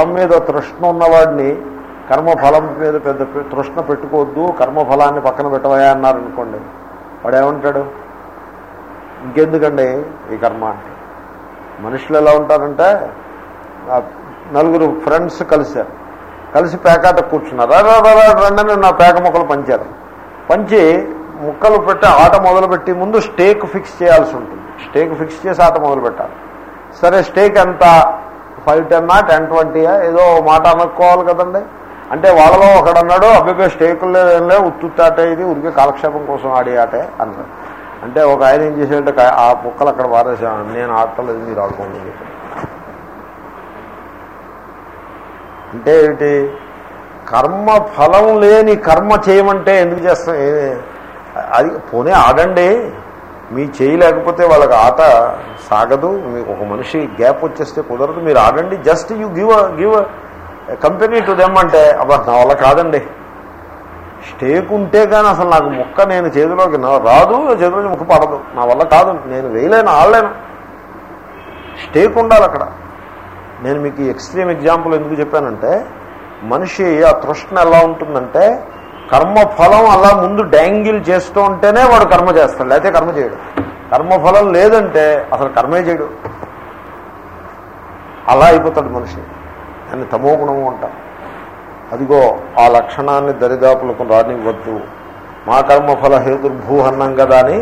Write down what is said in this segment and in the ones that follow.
ఫలం మీద తృష్ణ ఉన్నవాడిని కర్మఫలం మీద పెద్ద తృష్ణ పెట్టుకోవద్దు కర్మఫలాన్ని పక్కన పెట్టవయా అన్నారు అనుకోండి. వాడు ఏమంటాడు ఇంకెందుకండి ఈ కర్మ? అంటే మనుషులు ఎలా ఉంటారంటే? నలుగురు ఫ్రెండ్స్ కలిశారు. కలిసి పేకాట కూర్చున్నారు. రండి నా పేక ముక్కలు పంచారు. పంచి ముక్కలు పెట్టి ఆట మొదలుపెట్టి ముందు స్టేక్ ఫిక్స్ చేయాల్సి ఉంటుంది. స్టేక్ ఫిక్స్ చేసి ఆట మొదలు పెట్టాలి సరే స్టేక్ ఎంత? ఫైవ్ టెన్నా టెన్ ట్వంటీయా ఏదో మాట అనుకోవాలి కదండి. అంటే వాళ్ళలో ఒకడన్నాడు అబ్బాయి స్టేకులు లేదంలే ఉత్తుత్తాటే ఇది ఉరికి కాలక్షేపం కోసం ఆడే ఆటే అన్నాడు. అంటే ఒక ఆయన ఏం చేశాడంటే ఆ కుక్కలు అక్కడ పారేసాను నేను ఆడటలేదు మీరు ఆడుకోండి అంటే ఏమిటి? కర్మ ఫలం లేని కర్మ చేయమంటే ఎందుకు చేస్తాం? అది పోనీ ఆడండి. మీ చేయలేకపోతే వాళ్ళకి ఆట సాగదు మీకు ఒక మనిషి గ్యాప్ వచ్చేస్తే కుదరదు మీరు ఆడండి just you give give company to them అంటే అబ్బా నా వల్ల కాదండి. స్టేక్ ఉంటే కానీ అసలు నాకు మొక్క నేను చేతిలోకి రాదు చేతిలోకి ముక్క పడదు. నా వల్ల కాదు నేను వేయలేను ఆడలేను. స్టేక్ ఉండాలి అక్కడ. నేను మీకు ఎక్స్ట్రీమ్ ఎగ్జాంపుల్ ఎందుకు చెప్పానంటే మనిషి ఆ తృష్ణ ఎలా ఉంటుందంటే కర్మఫలం అలా ముందు డ్యాంగిల్ చేస్తూ ఉంటేనే వాడు కర్మ చేస్తాడు లేకపోతే కర్మ చేయడు. కర్మఫలం లేదంటే అసలు కర్మే చేయడు. అలా అయిపోతాడు మనిషి. అని తమో గుణము అంటారు అదిగో ఆ లక్షణాన్ని దరిదాపులకు రానివ్వద్దు. మా కర్మఫల హేతుర్భూ అన్నాం కదా అని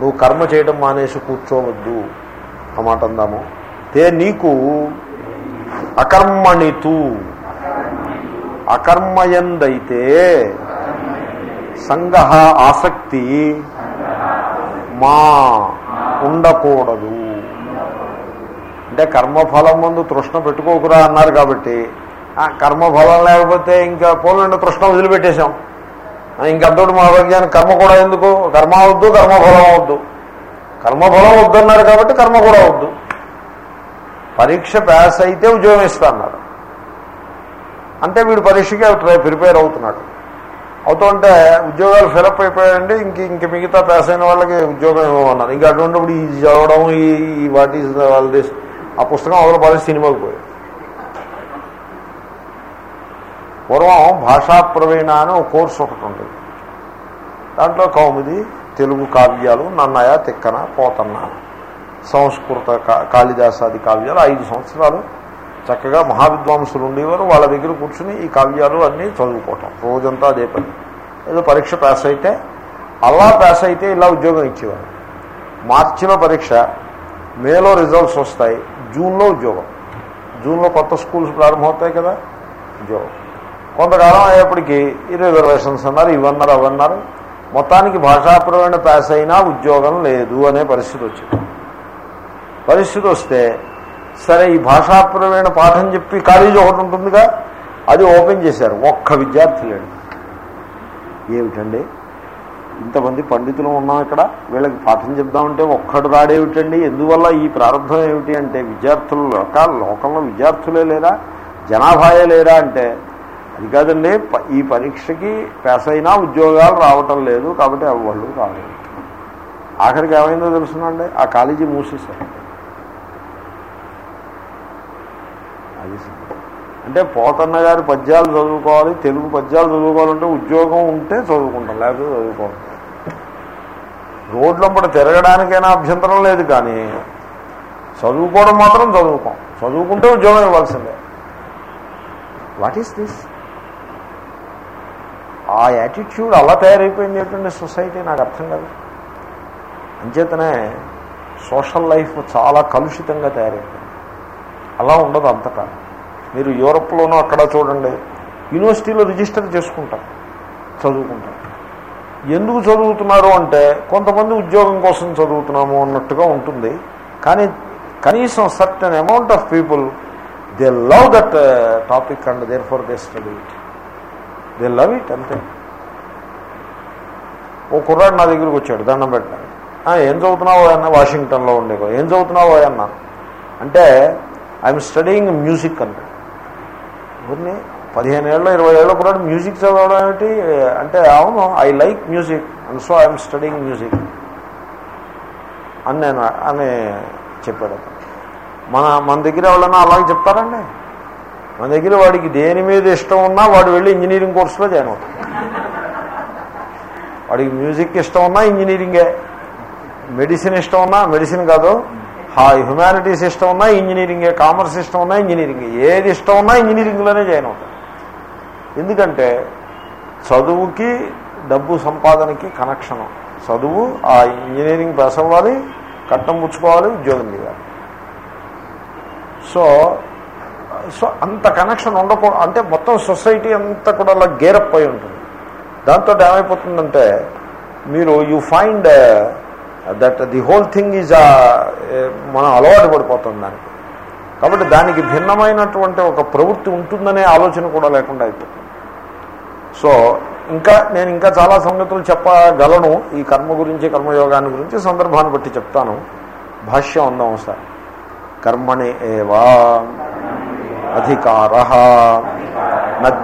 నువ్వు కర్మ చేయడం మానేసి కూర్చోవద్దు. ఆ మాట అందాము. తే నీకు అకర్మణితూ. అకర్మయందైతే సంగ ఆసక్తి మా ఉండకూడదు. అంటే కర్మఫలం ముందు తృష్ణ పెట్టుకోకురా అన్నారు కాబట్టి ఆ కర్మఫలం లేకపోతే ఇంకా పోలండి తృష్ణ వదిలిపెట్టేశాం. ఇంకంతటి మా వైజ్ఞానికి కర్మ కూడా ఎందుకు? కర్మ వద్దు కర్మఫలం వద్దు. కర్మఫలం వద్దన్నారు కాబట్టి కర్మ కూడా వద్దు. పరీక్ష పాస్ అయితే ఉద్యోగం ఇస్తా అన్నారు. అంటే వీడు పరీక్షకి ప్రిపేర్ అవుతున్నాడు. అవుతుంటే ఉద్యోగాలు ఫిలప్ అయిపోయాయండి. ఇంక ఇంక మిగతా పాస్ అయిన వాళ్ళకి ఉద్యోగం ఇవ్వమన్నారు. ఇంకా అటువంటిప్పుడు ఈ చదవడం ఈ వాట్ ఈస్ వాళ్ళ దిస్ ఆ పుస్తకం అవతల పాలి సినిమాకి పోయి పూర్వం భాషా ప్రవీణ అని ఒక కోర్సు ఒకటి ఉంటుంది. దాంట్లో కౌముది తెలుగు కావ్యాలు నన్నయ తిక్కన పోతన్న సంస్కృత కా- కాళిదాసాది కావ్యాలు ఐదు సంవత్సరాలు చక్కగా మహావిద్వాంసులు ఉండేవారు వాళ్ళ దగ్గర కూర్చుని ఈ కావ్యాలు అన్నీ చదువుకోవటం. రోజంతా అదే పని. ఏదో పరీక్ష పాస్ అయితే అలా పాస్ అయితే ఇలా ఉద్యోగం ఇచ్చేవారు. మార్చిలో పరీక్ష మేలో రిజల్ట్స్ వస్తాయి జూన్లో ఉద్యోగం. జూన్లో కొత్త స్కూల్స్ ప్రారంభమవుతాయి కదా ఉద్యోగం. కొంతకాలం అయ్యేప్పటికీ ఈ రిజర్వేషన్స్ అన్నారు ఇవన్నారు అవన్నారు మొత్తానికి భాషాపరమైన పాస్ అయినా ఉద్యోగం లేదు అనే పరిస్థితి వచ్చింది. పరిస్థితి వస్తే సరే ఈ భాషాపరమైన పాఠం చెప్పి కాలేజీ ఒకటి ఉంటుందిగా అది ఓపెన్ చేశారు. ఒక్క విద్యార్థి లేడు. ఏమిటండి? ఇంతమంది పండితులు ఉన్నాం ఇక్కడ వీళ్ళకి పాఠం చెప్దామంటే ఒక్కడు రాడేమిటండి? ఎందువల్ల ఈ ప్రారంభం ఏమిటి అంటే విద్యార్థులు లోకాల లోకంలో విద్యార్థులే లేరా? జనాభాయే లేరా అంటే? అది కాదండి ప- ఈ పరీక్షకి పాస్ అయినా ఉద్యోగాలు రావటం లేదు కాబట్టి అవి వాళ్ళు రాలేదు. ఆఖరికి ఏమైందో తెలుసునండి ఆ కాలేజీ మూసేశారు. అది అంటే పోతన్న గారి పద్యాలు చదువుకోవాలి తెలుగు పద్యాలు చదువుకోవాలంటే ఉద్యోగం ఉంటే చదువుకుంటాం లేకపోతే చదువుకోవాలి రోడ్లంపట తిరగడానికైనా అభ్యంతరం లేదు కానీ చదువుకోవడం మాత్రం చదువుకోం. చదువుకుంటే ఉద్యోగం ఇవ్వాల్సిందే. వాట్ ఈస్ దిస్ ఆ యాటిట్యూడ్ అలా తయారైపోయింది ఏంటంటే సొసైటీ నాకు అర్థం కాదు. అంచేతనే సోషల్ లైఫ్ చాలా కలుషితంగా తయారైపోయింది. అలా ఉండదు అంతటా. మీరు యూరప్లోనూ అక్కడ చూడండి యూనివర్సిటీలో రిజిస్టర్ చేసుకుంటారు చదువుకుంటారు. ఎందుకు చదువుతున్నారు అంటే కొంతమంది ఉద్యోగం కోసం చదువుతున్నాము అన్నట్టుగా ఉంటుంది. కానీ కనీసం certain amount of people they love that uh, topic and therefore they study it. They love it అంతే. ఓ కుర్రాడు నా దగ్గరికి వచ్చాడు దండం పెట్టాడు. ఏం చదువుతున్నావు అన్న వాషింగ్టన్లో ఉండే ఏం చదువుతున్నావు అన్న? అంటే ఐఎమ్ స్టడీయింగ్ మ్యూజిక్ అన్నాడు ఊరిని పదిహేను ఏళ్ళు ఇరవై ఏళ్ళ కూడా మ్యూజిక్ చదవడం ఏమిటి? అంటే అవును I like music and so I'm studying music అని నేను అని చెప్పాడు. మన మన దగ్గర ఎవరైనా అలాగే చెప్తారండి? మన దగ్గర వాడికి దేని మీద ఇష్టం ఉన్నా వాడు వెళ్ళి ఇంజనీరింగ్ కోర్సులో జాయిన్ అవుతాడు. వాడికి మ్యూజిక్ ఇష్టం ఉన్నా ఇంజనీరింగే. మెడిసిన్ ఇష్టం ఉన్నా మెడిసిన్ కాదు. హ్యుమానిటీస్ ఇష్టం ఉన్నా ఇంజనీరింగే కామర్స్ ఇష్టం ఉన్నా ఇంజనీరింగ్. ఏది ఇష్టం ఉన్నా ఇంజనీరింగ్లోనే జాయిన్ అవుతాడు ఎందుకంటే చదువుకి డబ్బు సంపాదనకి కనెక్షను. చదువు ఆ ఇంజనీరింగ్ పాస్ అవ్వాలి కట్నం పుచ్చుకోవాలి ఉద్యోగం చేయాలి. సో సో అంత కనెక్షన్ ఉండకూడదు. అంటే మొత్తం సొసైటీ అంతా కూడా అలా గేరప్ అయి ఉంటుంది. దాంతో ఏమైపోతుందంటే మీరు you find that the whole thing is మనం అలవాటు పడిపోతాం దానికి. కాబట్టి దానికి భిన్నమైనటువంటి ఒక ప్రవృత్తి ఉంటుందనే ఆలోచన కూడా లేకుండా అయిపోతుంది. సో ఇంకా నేను ఇంకా చాలా సంగతులు చెప్పగలను. ఈ కర్మ గురించి కర్మయోగాన్ని గురించి సందర్భాన్ని బట్టి చెప్తాను. భాష్యం ఉందాం సార్. కర్మణి ఏవా అధికార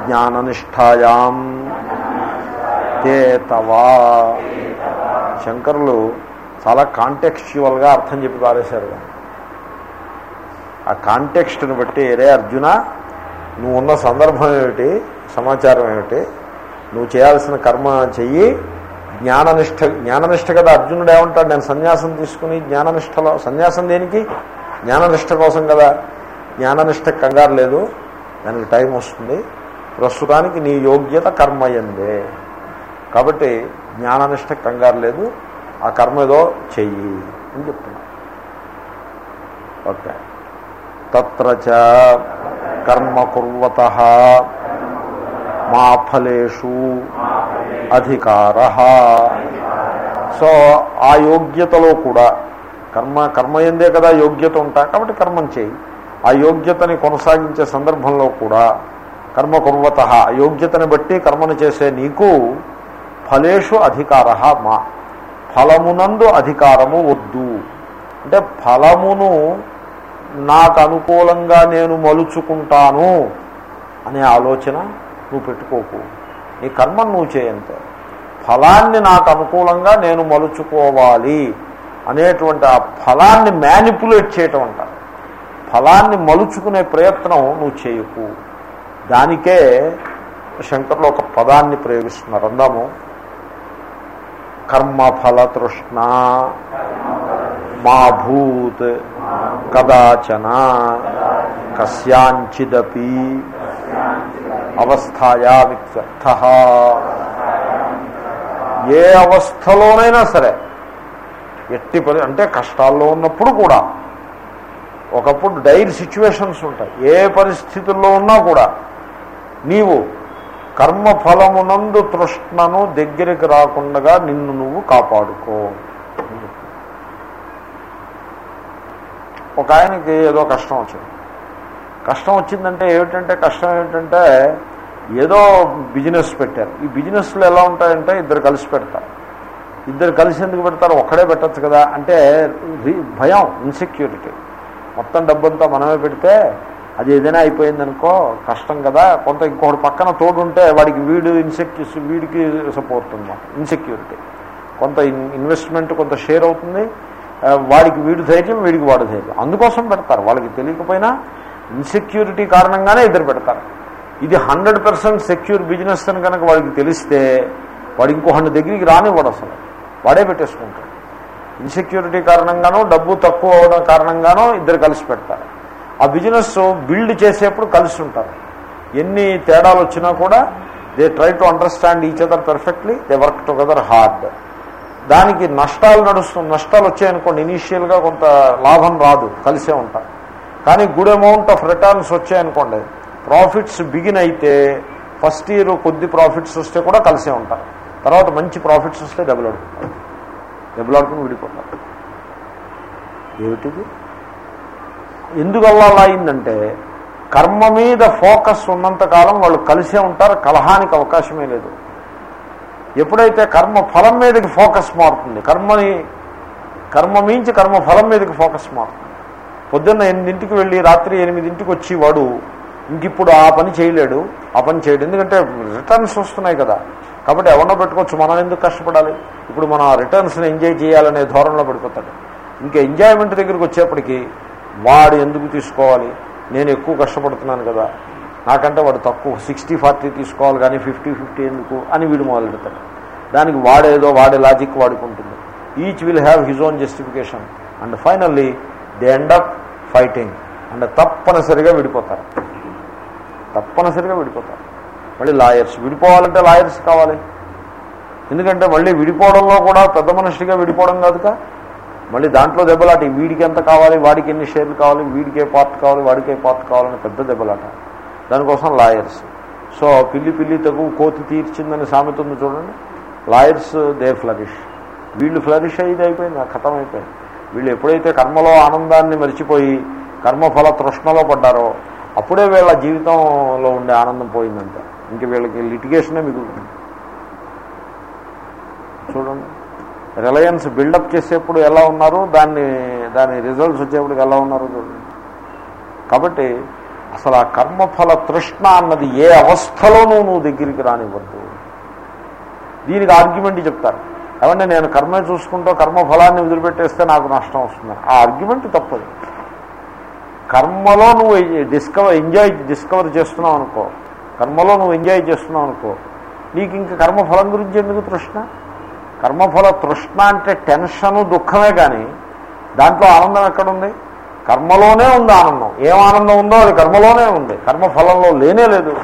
జ్ఞాననిష్టాయాం తే తవా. శంకరులు చాలా కాంటెక్స్చువల్గా అర్థం చెప్పి పారేశారు ఆ కాంటెక్స్ట్ని బట్టి రే అర్జున నువ్వు ఉన్న సందర్భం ఏమిటి సమాచారం ఏమిటి నువ్వు చేయాల్సిన కర్మ చెయ్యి జ్ఞాననిష్ట జ్ఞాననిష్ట కదా అర్జునుడు ఏమంటాడు నేను సన్యాసం తీసుకుని జ్ఞాననిష్టలో సన్యాసం దేనికి? జ్ఞాననిష్ట కోసం కదా. జ్ఞాననిష్ట కంగారు లేదు దానికి టైం వస్తుంది. ప్రస్తుతానికి నీ యోగ్యత కర్మయందే కాబట్టి జ్ఞాననిష్ట కంగారు లేదు ఆ కర్మ ఏదో చెయ్యి అని చెప్తున్నా. ఓకే. తత్ర కర్మ కుర్వత మా ఫలేషు అధికార. సో ఆ యోగ్యతలో కూడా కర్మ కర్మ ఎందే కదా యోగ్యత ఉంటా కాబట్టి కర్మం చేయి ఆ యోగ్యతని కొనసాగించే సందర్భంలో కూడా కర్మ కుర్వత యోగ్యతని బట్టి కర్మను చేసే నీకు ఫలేషు అధికార మా. ఫలమునందు అధికారము వద్దు. అంటే ఫలమును నాకు అనుకూలంగా నేను మలుచుకుంటాను అనే ఆలోచన నువ్వు పెట్టుకోకు. నీ కర్మను నువ్వు చేయంతే ఫలాన్ని నాకు అనుకూలంగా నేను మలుచుకోవాలి అనేటువంటి ఆ ఫలాన్ని మ్యానిపులేట్ చేయటం అంటారు ఫలాన్ని మలుచుకునే ప్రయత్నం నువ్వు చేయకు. దానికే శంకర్లు ఒక పదాన్ని ప్రయోగిస్తున్నారు. అందాము కర్మఫల తృష్ణ మా భూత్ కదాచన కస్యాంచిదపి అవస్థాయా విత్యర్థ ఏ అవస్థలోనైనా సరే ఎట్టి పరి అంటే కష్టాల్లో ఉన్నప్పుడు కూడా ఒకప్పుడు డైర్ సిచ్యువేషన్స్ ఉంటాయి. ఏ పరిస్థితుల్లో ఉన్నా కూడా నీవు కర్మఫలమునందు తృష్ణను దగ్గరికి రాకుండా నిన్ను నువ్వు కాపాడుకో. ఒక ఆయనకి ఏదో కష్టం వచ్చింది. కష్టం వచ్చిందంటే ఏమిటంటే కష్టం ఏమిటంటే ఏదో బిజినెస్ పెట్టారు. ఈ బిజినెస్లు ఎలా ఉంటాయంటే ఇద్దరు కలిసి పెడతారు. ఇద్దరు కలిసి ఎందుకు పెడతారు? ఒక్కడే పెట్టచ్చు కదా. అంటే భయం ఇన్సెక్యూరిటీ మొత్తం డబ్బంతా మనమే పెడితే అది ఏదైనా అయిపోయిందనుకో కష్టం కదా. కొంత ఇంకొకటి పక్కన తోడుంటే వాడికి వీడు ఇన్సెక్యూ వీడికి సపోర్ట్ ఉందా? ఇన్సెక్యూరిటీ కొంత ఇన్వెస్ట్మెంట్ కొంత షేర్ అవుతుంది. వాడికి వీడు ధైర్యం వీడికి వాడు ధైర్యం. అందుకోసం పెడతారు. వాళ్ళకి తెలియకపోయినా ఇన్సెక్యూరిటీ కారణంగానే ఇద్దరు పెడతారు. ఇది హండ్రెడ్ పర్సెంట్ సెక్యూర్ బిజినెస్ అని కనుక వాడికి తెలిస్తే వాడు ఇంకొకటి దగ్గరికి రానివ్వడు అసలు. వాడే పెట్టేసుకుంటాడు. ఇన్సెక్యూరిటీ కారణంగానో డబ్బు తక్కువ అవడం కారణంగానో ఇద్దరు కలిసి పెడతారు. ఆ బిజినెస్ బిల్డ్ చేసేప్పుడు కలిసి ఉంటారు. ఎన్ని తేడాలు వచ్చినా కూడా they try to understand each other perfectly they work together hard దానికి నష్టాలు నడుస్తుంది నష్టాలు వచ్చాయనుకోండి ఇనీషియల్గా కొంత లాభం రాదు కలిసే ఉంటారు. కానీ గుడ్ అమౌంట్ ఆఫ్ రిటర్న్స్ వచ్చాయనుకోండి ప్రాఫిట్స్ బిగిన్ అయితే ఫస్ట్ ఇయర్ కొద్ది ప్రాఫిట్స్ వస్తే కూడా కలిసే ఉంటారు. తర్వాత మంచి ప్రాఫిట్స్ వస్తే డబ్బులు అడుగుతారు డబ్బులు ఆడుకుని విడిపోతారు. ఏమిటిది? ఎందువల్ల అలా అయిందంటే కర్మ మీద ఫోకస్ ఉన్నంతకాలం వాళ్ళు కలిసే ఉంటారు కలహానికి అవకాశమే లేదు. ఎప్పుడైతే కర్మ ఫలం మీదకి ఫోకస్ మారుతుంది కర్మని కర్మ మించి కర్మ ఫలం మీదకి ఫోకస్ మారుతుంది. పొద్దున్న ఎనిమిదింటికి వెళ్ళి రాత్రి ఎనిమిదింటికి వచ్చి వాడు ఇంకిప్పుడు ఆ పని చేయలేడు ఆ పని చేయడు. ఎందుకంటే రిటర్న్స్ వస్తున్నాయి కదా. కాబట్టి ఎవరినో పెట్టుకోవచ్చు మనం ఎందుకు కష్టపడాలి? ఇప్పుడు మనం ఆ రిటర్న్స్ని ఎంజాయ్ చేయాలనే ధోరణిలో పడిపోతాడు. ఇంకా ఎంజాయ్మెంట్ దగ్గరికి వచ్చేప్పటికి వాడు ఎందుకు తీసుకోవాలి? నేను ఎక్కువ కష్టపడుతున్నాను కదా. నాకంటే వాడు తక్కువ. సిక్స్టీ ఫార్టీ తీసుకోవాలి కానీ ఫిఫ్టీ ఫిఫ్టీ ఎందుకు అని వీడు మొదలెడతాడు. దానికి వాడేదో వాడే logic వాడుకుంటుంది. Each will have his own justification and finally they end up fighting and తప్పనిసరిగా విడిపోతారు. తప్పనిసరిగా విడిపోతారు. మళ్ళీ లాయర్స్ విడిపోవాలంటే లాయర్స్ కావాలి. ఎందుకంటే మళ్ళీ విడిపోవడంలో కూడా పెద్ద మనిషిగా విడిపోవడం కాదుగా? మళ్ళీ దాంట్లో దెబ్బలాట వీడికి ఎంత కావాలి వాడికి ఎన్ని షేర్లు కావాలి వీడికే పార్ట్ కావాలి వాడికే పార్ట్ కావాలని పెద్ద దెబ్బలాట. దానికోసం లాయర్స్. సో పిల్లి పిల్లి తగు కోతి తీర్చిందని సామెత ఉంది చూడండి. Lawyers they flourish. వీళ్ళు ఫ్లరిష్ అయ్యేది అయిపోయింది ఆ కథం అయిపోయింది. వీళ్ళు ఎప్పుడైతే కర్మలో ఆనందాన్ని మర్చిపోయి కర్మఫల తృష్ణలో పడ్డారో అప్పుడే వీళ్ళ జీవితంలో ఉండే ఆనందం పోయిందంట. ఇంక వీళ్ళకి లిటిగేషనే మిగులుతుంది. చూడండి. రిలయన్స్ బిల్డప్ చేసేప్పుడు ఎలా ఉన్నారు? దాన్ని దాని రిజల్ట్స్ వచ్చేప్పుడు ఎలా ఉన్నారు చూడండి కాబట్టి అసలు ఆ కర్మఫల తృష్ణ అన్నది ఏ అవస్థలోనూ నువ్వు దగ్గరికి రానివ్వద్దు. దీనికి ఆర్గ్యుమెంట్ చెప్తారు. ఏమంటే నేను కర్మే చూసుకుంటూ కర్మఫలాన్ని వదిలిపెట్టేస్తే నాకు నష్టం వస్తుంది. ఆ ఆర్గ్యుమెంట్ తప్పదు. కర్మలో నువ్వు డిస్కవర్ ఎంజాయ్ డిస్కవర్ చేస్తున్నావు అనుకో కర్మలో నువ్వు ఎంజాయ్ చేస్తున్నావు అనుకో నీకు ఇంక కర్మఫలం గురించి ఎందుకు తృష్ణ? కర్మఫల తృష్ణ అంటే టెన్షను దుఃఖమే కానీ దాంట్లో ఆనందం ఎక్కడుంది? కర్మలోనే ఉంది ఆనందం. ఏం ఆనందం ఉందో అది కర్మలోనే ఉంది. కర్మఫలంలో లేనే లేదు.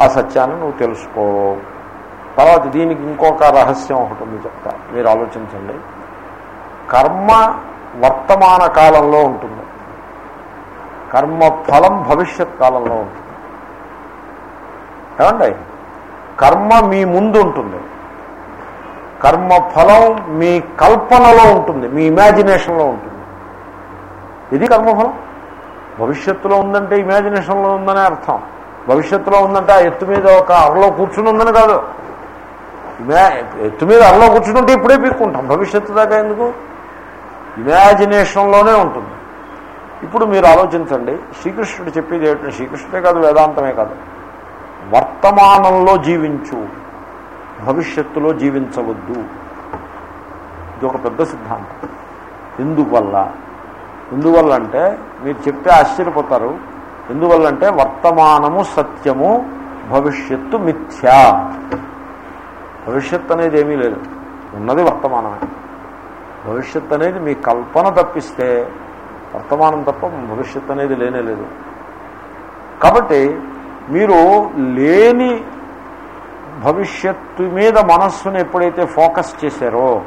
ఆ సత్యాన్ని నువ్వు తెలుసుకో. తర్వాత దీనికి ఇంకొక రహస్యం ఒకటి ఉంది చెప్తా. మీరు ఆలోచించండి. కర్మ వర్తమాన కాలంలో ఉంటుంది. కర్మ ఫలం భవిష్యత్ కాలంలో ఉంటుంది. ఏమండి? కర్మ మీ ముందు ఉంటుంది. కర్మఫలం మీ కల్పనలో ఉంటుంది మీ ఇమాజినేషన్లో ఉంటుంది. ఇది కర్మఫలం. భవిష్యత్తులో ఉందంటే ఇమాజినేషన్లో ఉందనే అర్థం. భవిష్యత్తులో ఉందంటే ఆ ఎత్తు మీద ఒక అరలో కూర్చుని ఉందని కాదు. ఎత్తు మీద అరలో కూర్చుంటే ఇప్పుడే పీక్కుంటాం. భవిష్యత్తు దాకా ఎందుకు? ఇమాజినేషన్లోనే ఉంటుంది. ఇప్పుడు మీరు ఆలోచించండి. శ్రీకృష్ణుడు చెప్పేది ఏమిటంటే శ్రీకృష్ణుడే కాదు వేదాంతమే కాదు. వర్తమానంలో జీవించు. భవిష్యత్తులో జీవించవద్దు. ఇది ఒక పెద్ద సిద్ధాంతం. ఎందువల్ల? ఎందువల్ల అంటే మీరు చెప్తే ఆశ్చర్యపోతారు. ఎందువల్ల అంటే వర్తమానము సత్యము భవిష్యత్తు మిథ్యా. భవిష్యత్ అనేది ఏమీ లేదు. ఉన్నది వర్తమానమే. భవిష్యత్ అనేది మీ కల్పన తప్పిస్తే వర్తమానం తప్ప భవిష్యత్ అనేది లేనే లేదు. కాబట్టి మీరు లేని భవిష్యత్తు మీద మనస్సును ఎప్పుడైతే ఫోకస్ చేశారో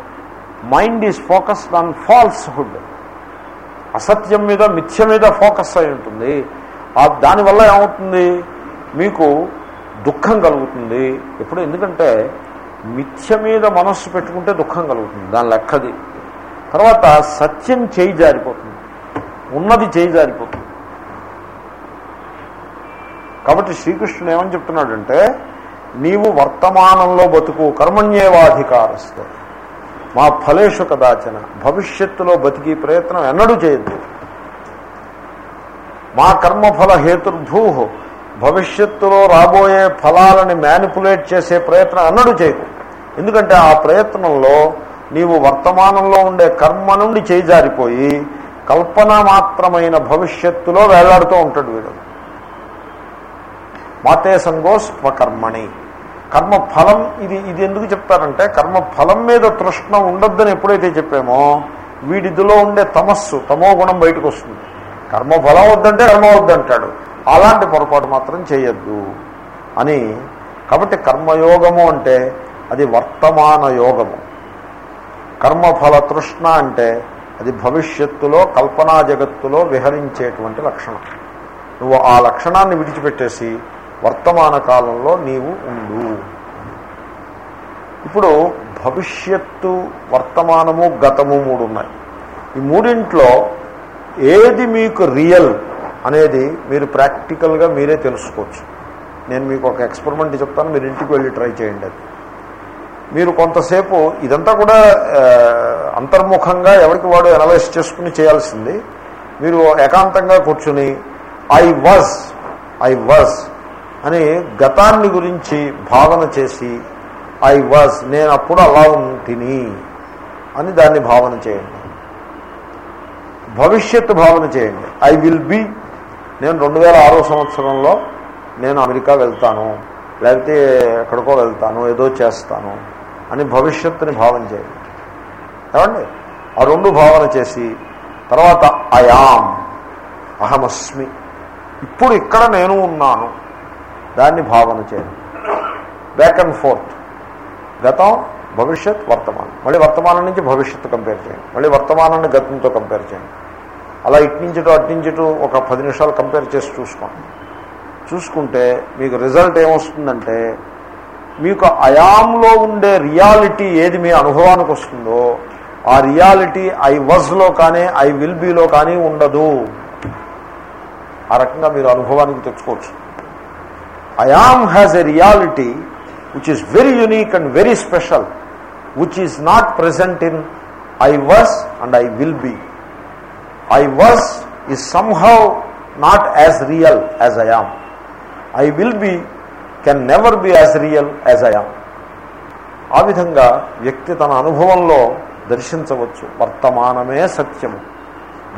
mind is focused on falsehood. అసత్యం మీద మిథ్య మీద ఫోకస్ అయి ఉంటుంది. దానివల్ల ఏమవుతుంది? మీకు దుఃఖం కలుగుతుంది. ఎప్పుడు? ఎందుకంటే మిథ్య మీద మనస్సు పెట్టుకుంటే దుఃఖం కలుగుతుంది. దాని లెక్కది. తర్వాత సత్యం చేయి జారిపోతుంది. ఉన్నది చేయి జారిపోతుంది. కాబట్టి శ్రీకృష్ణుడు ఏమని చెప్తున్నాడంటే నీవు వర్తమానంలో బతుకు కర్మణ్యేవాధికారస్తు మా ఫలేషు కదాచన. భవిష్యత్తులో బతికి ప్రయత్నం ఎన్నడూ చేయద్దు. మా కర్మఫల హేతుర్భూ. భవిష్యత్తులో రాబోయే ఫలాలని మ్యానిపులేట్ చేసే ప్రయత్నం అన్నడూ చేయకు. ఎందుకంటే ఆ ప్రయత్నంలో నీవు వర్తమానంలో ఉండే కర్మ నుండి చేజారిపోయి కల్పన మాత్రమైన భవిష్యత్తులో వేలాడుతూ ఉంటాడు వీడు. మాతే సంగో స్వకర్మణి కర్మ ఫలం ఇది ఇది ఎందుకు చెప్తారంటే కర్మ ఫలం మీద తృష్ణ ఉండొద్దని ఎప్పుడైతే చెప్పామో వీడిదిలో ఉండే తమస్సు తమో గుణం బయటకు వస్తుంది కర్మ ఫలం వద్దంటే కర్మ వద్దంటాడు. అలాంటి పొరపాటు మాత్రం చేయొద్దు అని. కాబట్టి కర్మయోగము అంటే అది వర్తమాన యోగము. కర్మఫల తృష్ణ అంటే అది భవిష్యత్తులో కల్పనా జగత్తులో విహరించేటువంటి లక్షణం. నువ్వు ఆ లక్షణాన్ని విడిచిపెట్టేసి వర్తమాన కాలంలో నీవు ఉండు. ఇప్పుడు భవిష్యత్తు వర్తమానము గతము మూడు ఉన్నాయి ఈ మూడింట్లో ఏది మీకు రియల్ అనేది మీరు ప్రాక్టికల్గా మీరే తెలుసుకోవచ్చు. నేను మీకు ఒక ఎక్స్పెరిమెంట్ చెప్తాను మీరు ఇంటికి వెళ్ళి ట్రై చేయండి అది. మీరు కొంతసేపు ఇదంతా కూడా అంతర్ముఖంగా ఎవరికి వాడు అనలైజ్ చేసుకుని చేయాల్సింది. మీరు ఏకాంతంగా కూర్చుని ఐ వాజ్ ఐ వాజ్ అని గతాన్ని గురించి భావన చేసి ఐ వాజ్ నేను అప్పుడు అలా ఉంటిని అని దాన్ని భావన చేయండి. భవిష్యత్తు భావన చేయండి. ఐ విల్ బి నేను రెండు వేల ఆరో సంవత్సరంలో నేను అమెరికా వెళ్తాను లేకపోతే ఎక్కడికో వెళ్తాను ఏదో చేస్తాను అని భవిష్యత్తుని భావన చేయండి. ఏమండి? ఆ రెండు భావన చేసి తర్వాత అయాం అహమస్మి ఇప్పుడు ఇక్కడ నేను ఉన్నాను దాన్ని భావన చేయడం బ్యాక్ అండ్ ఫోర్త్ గతం భవిష్యత్ వర్తమానం. మళ్ళీ వర్తమానం నుంచి భవిష్యత్తు కంపేర్ చేయండి. మళ్ళీ వర్తమానాన్ని గతంతో కంపేర్ చేయండి. అలా ఇట్నించటో అట్నించటో ఒక పది నిమిషాలు కంపేర్ చేసి చూసుకోండి. చూసుకుంటే మీకు రిజల్ట్ ఏమొస్తుందంటే మీకు అయాంలో ఉండే రియాలిటీ ఏది మీ అనుభవానికి వస్తుందో ఆ రియాలిటీ ఐ వాజ్లో కానీ ఐ విల్ బీలో కానీ ఉండదు. ఆ రకంగా మీరు అనుభవానికి తెచ్చుకోవచ్చు. I am has a reality which is very unique and very special which is not present in I was and I will be I was ఈ somehow not as real as I am I will be can never be as real as I am ఆ విధంగా వ్యక్తి తన అనుభవంలో దర్శించవచ్చు. వర్తమానమే సత్యము.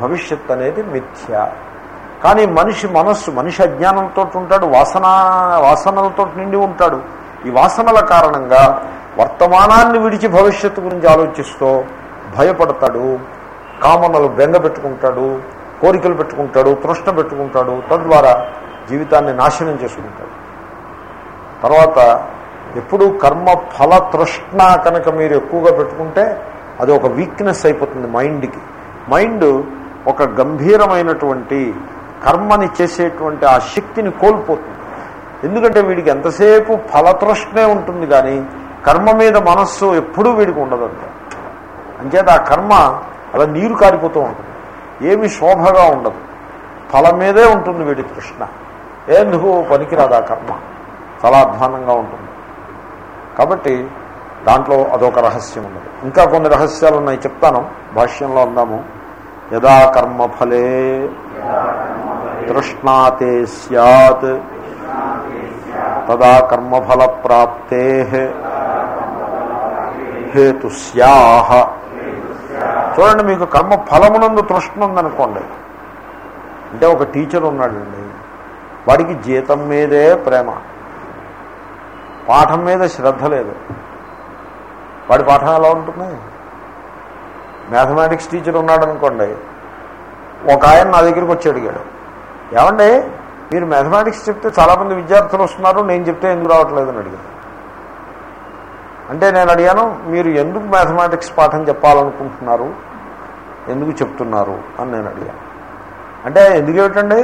భవిష్యత్ అనేది మిథ్య. కానీ మనిషి మనస్సు మనిషి అజ్ఞానంతో ఉంటాడు వాసన వాసనలతో నిండి ఉంటాడు. ఈ వాసనల కారణంగా వర్తమానాన్ని విడిచి భవిష్యత్తు గురించి ఆలోచిస్తూ భయపడతాడు కామనలు బెంగ పెట్టుకుంటాడు కోరికలు పెట్టుకుంటాడు తృష్ణ పెట్టుకుంటాడు తద్వారా జీవితాన్ని నాశనం చేసుకుంటాడు. తర్వాత ఎప్పుడు కర్మ ఫల తృష్ణ కనుక మీరు ఎక్కువగా పెట్టుకుంటే అది ఒక వీక్నెస్ అయిపోతుంది మైండ్కి. మైండ్ ఒక గంభీరమైనటువంటి కర్మని చేసేటువంటి ఆ శక్తిని కోల్పోతుంది. ఎందుకంటే వీడికి ఎంతసేపు ఫలతృష్ణే ఉంటుంది కానీ కర్మ మీద మనస్సు ఎప్పుడూ వీడికి ఉండదంట. అంచేత ఆ కర్మ అలా నీరు కారిపోతూ ఉంటుంది. ఏమి శోభగా ఉండదు. ఫలం మీదే ఉంటుంది వీడి తృష్ణ. ఎందుకు పనికిరాదు ఆ కర్మ? చాలా అధ్వానంగా ఉంటుంది. కాబట్టి దాంట్లో అదొక రహస్యం ఉన్నది. ఇంకా కొన్ని రహస్యాలు ఉన్నాయి. చెప్తాను. భాష్యంలో అందాము. యదా కర్మఫలే తృష్ణాతే సత్ తదా కర్మఫల ప్రాప్తే హేతు స్యాహ. చూడండి మీకు కర్మ ఫలమునందు తృష్ణ ఉందనుకోండి అంటే ఒక టీచర్ ఉన్నాడండి. వాడికి జీతం మీదే ప్రేమ. పాఠం మీద శ్రద్ధ లేదు. వాడి పాఠం ఎలా ఉంటుంది? మ్యాథమెటిక్స్ టీచర్ ఉన్నాడు అనుకోండి ఒక ఆయన నా దగ్గరికి వచ్చి అడిగాడు ఏమండి? మీరు మ్యాథమెటిక్స్ చెప్తే చాలామంది విద్యార్థులు వస్తున్నారు నేను చెప్తే ఎందుకు రావట్లేదు అని అడిగాను అంటే నేను అడిగాను మీరు ఎందుకు మ్యాథమెటిక్స్ పాఠం చెప్పాలనుకుంటున్నారు? ఎందుకు చెప్తున్నారు? అని నేను అడిగాను. అంటే ఎందుకు ఏమిటండి?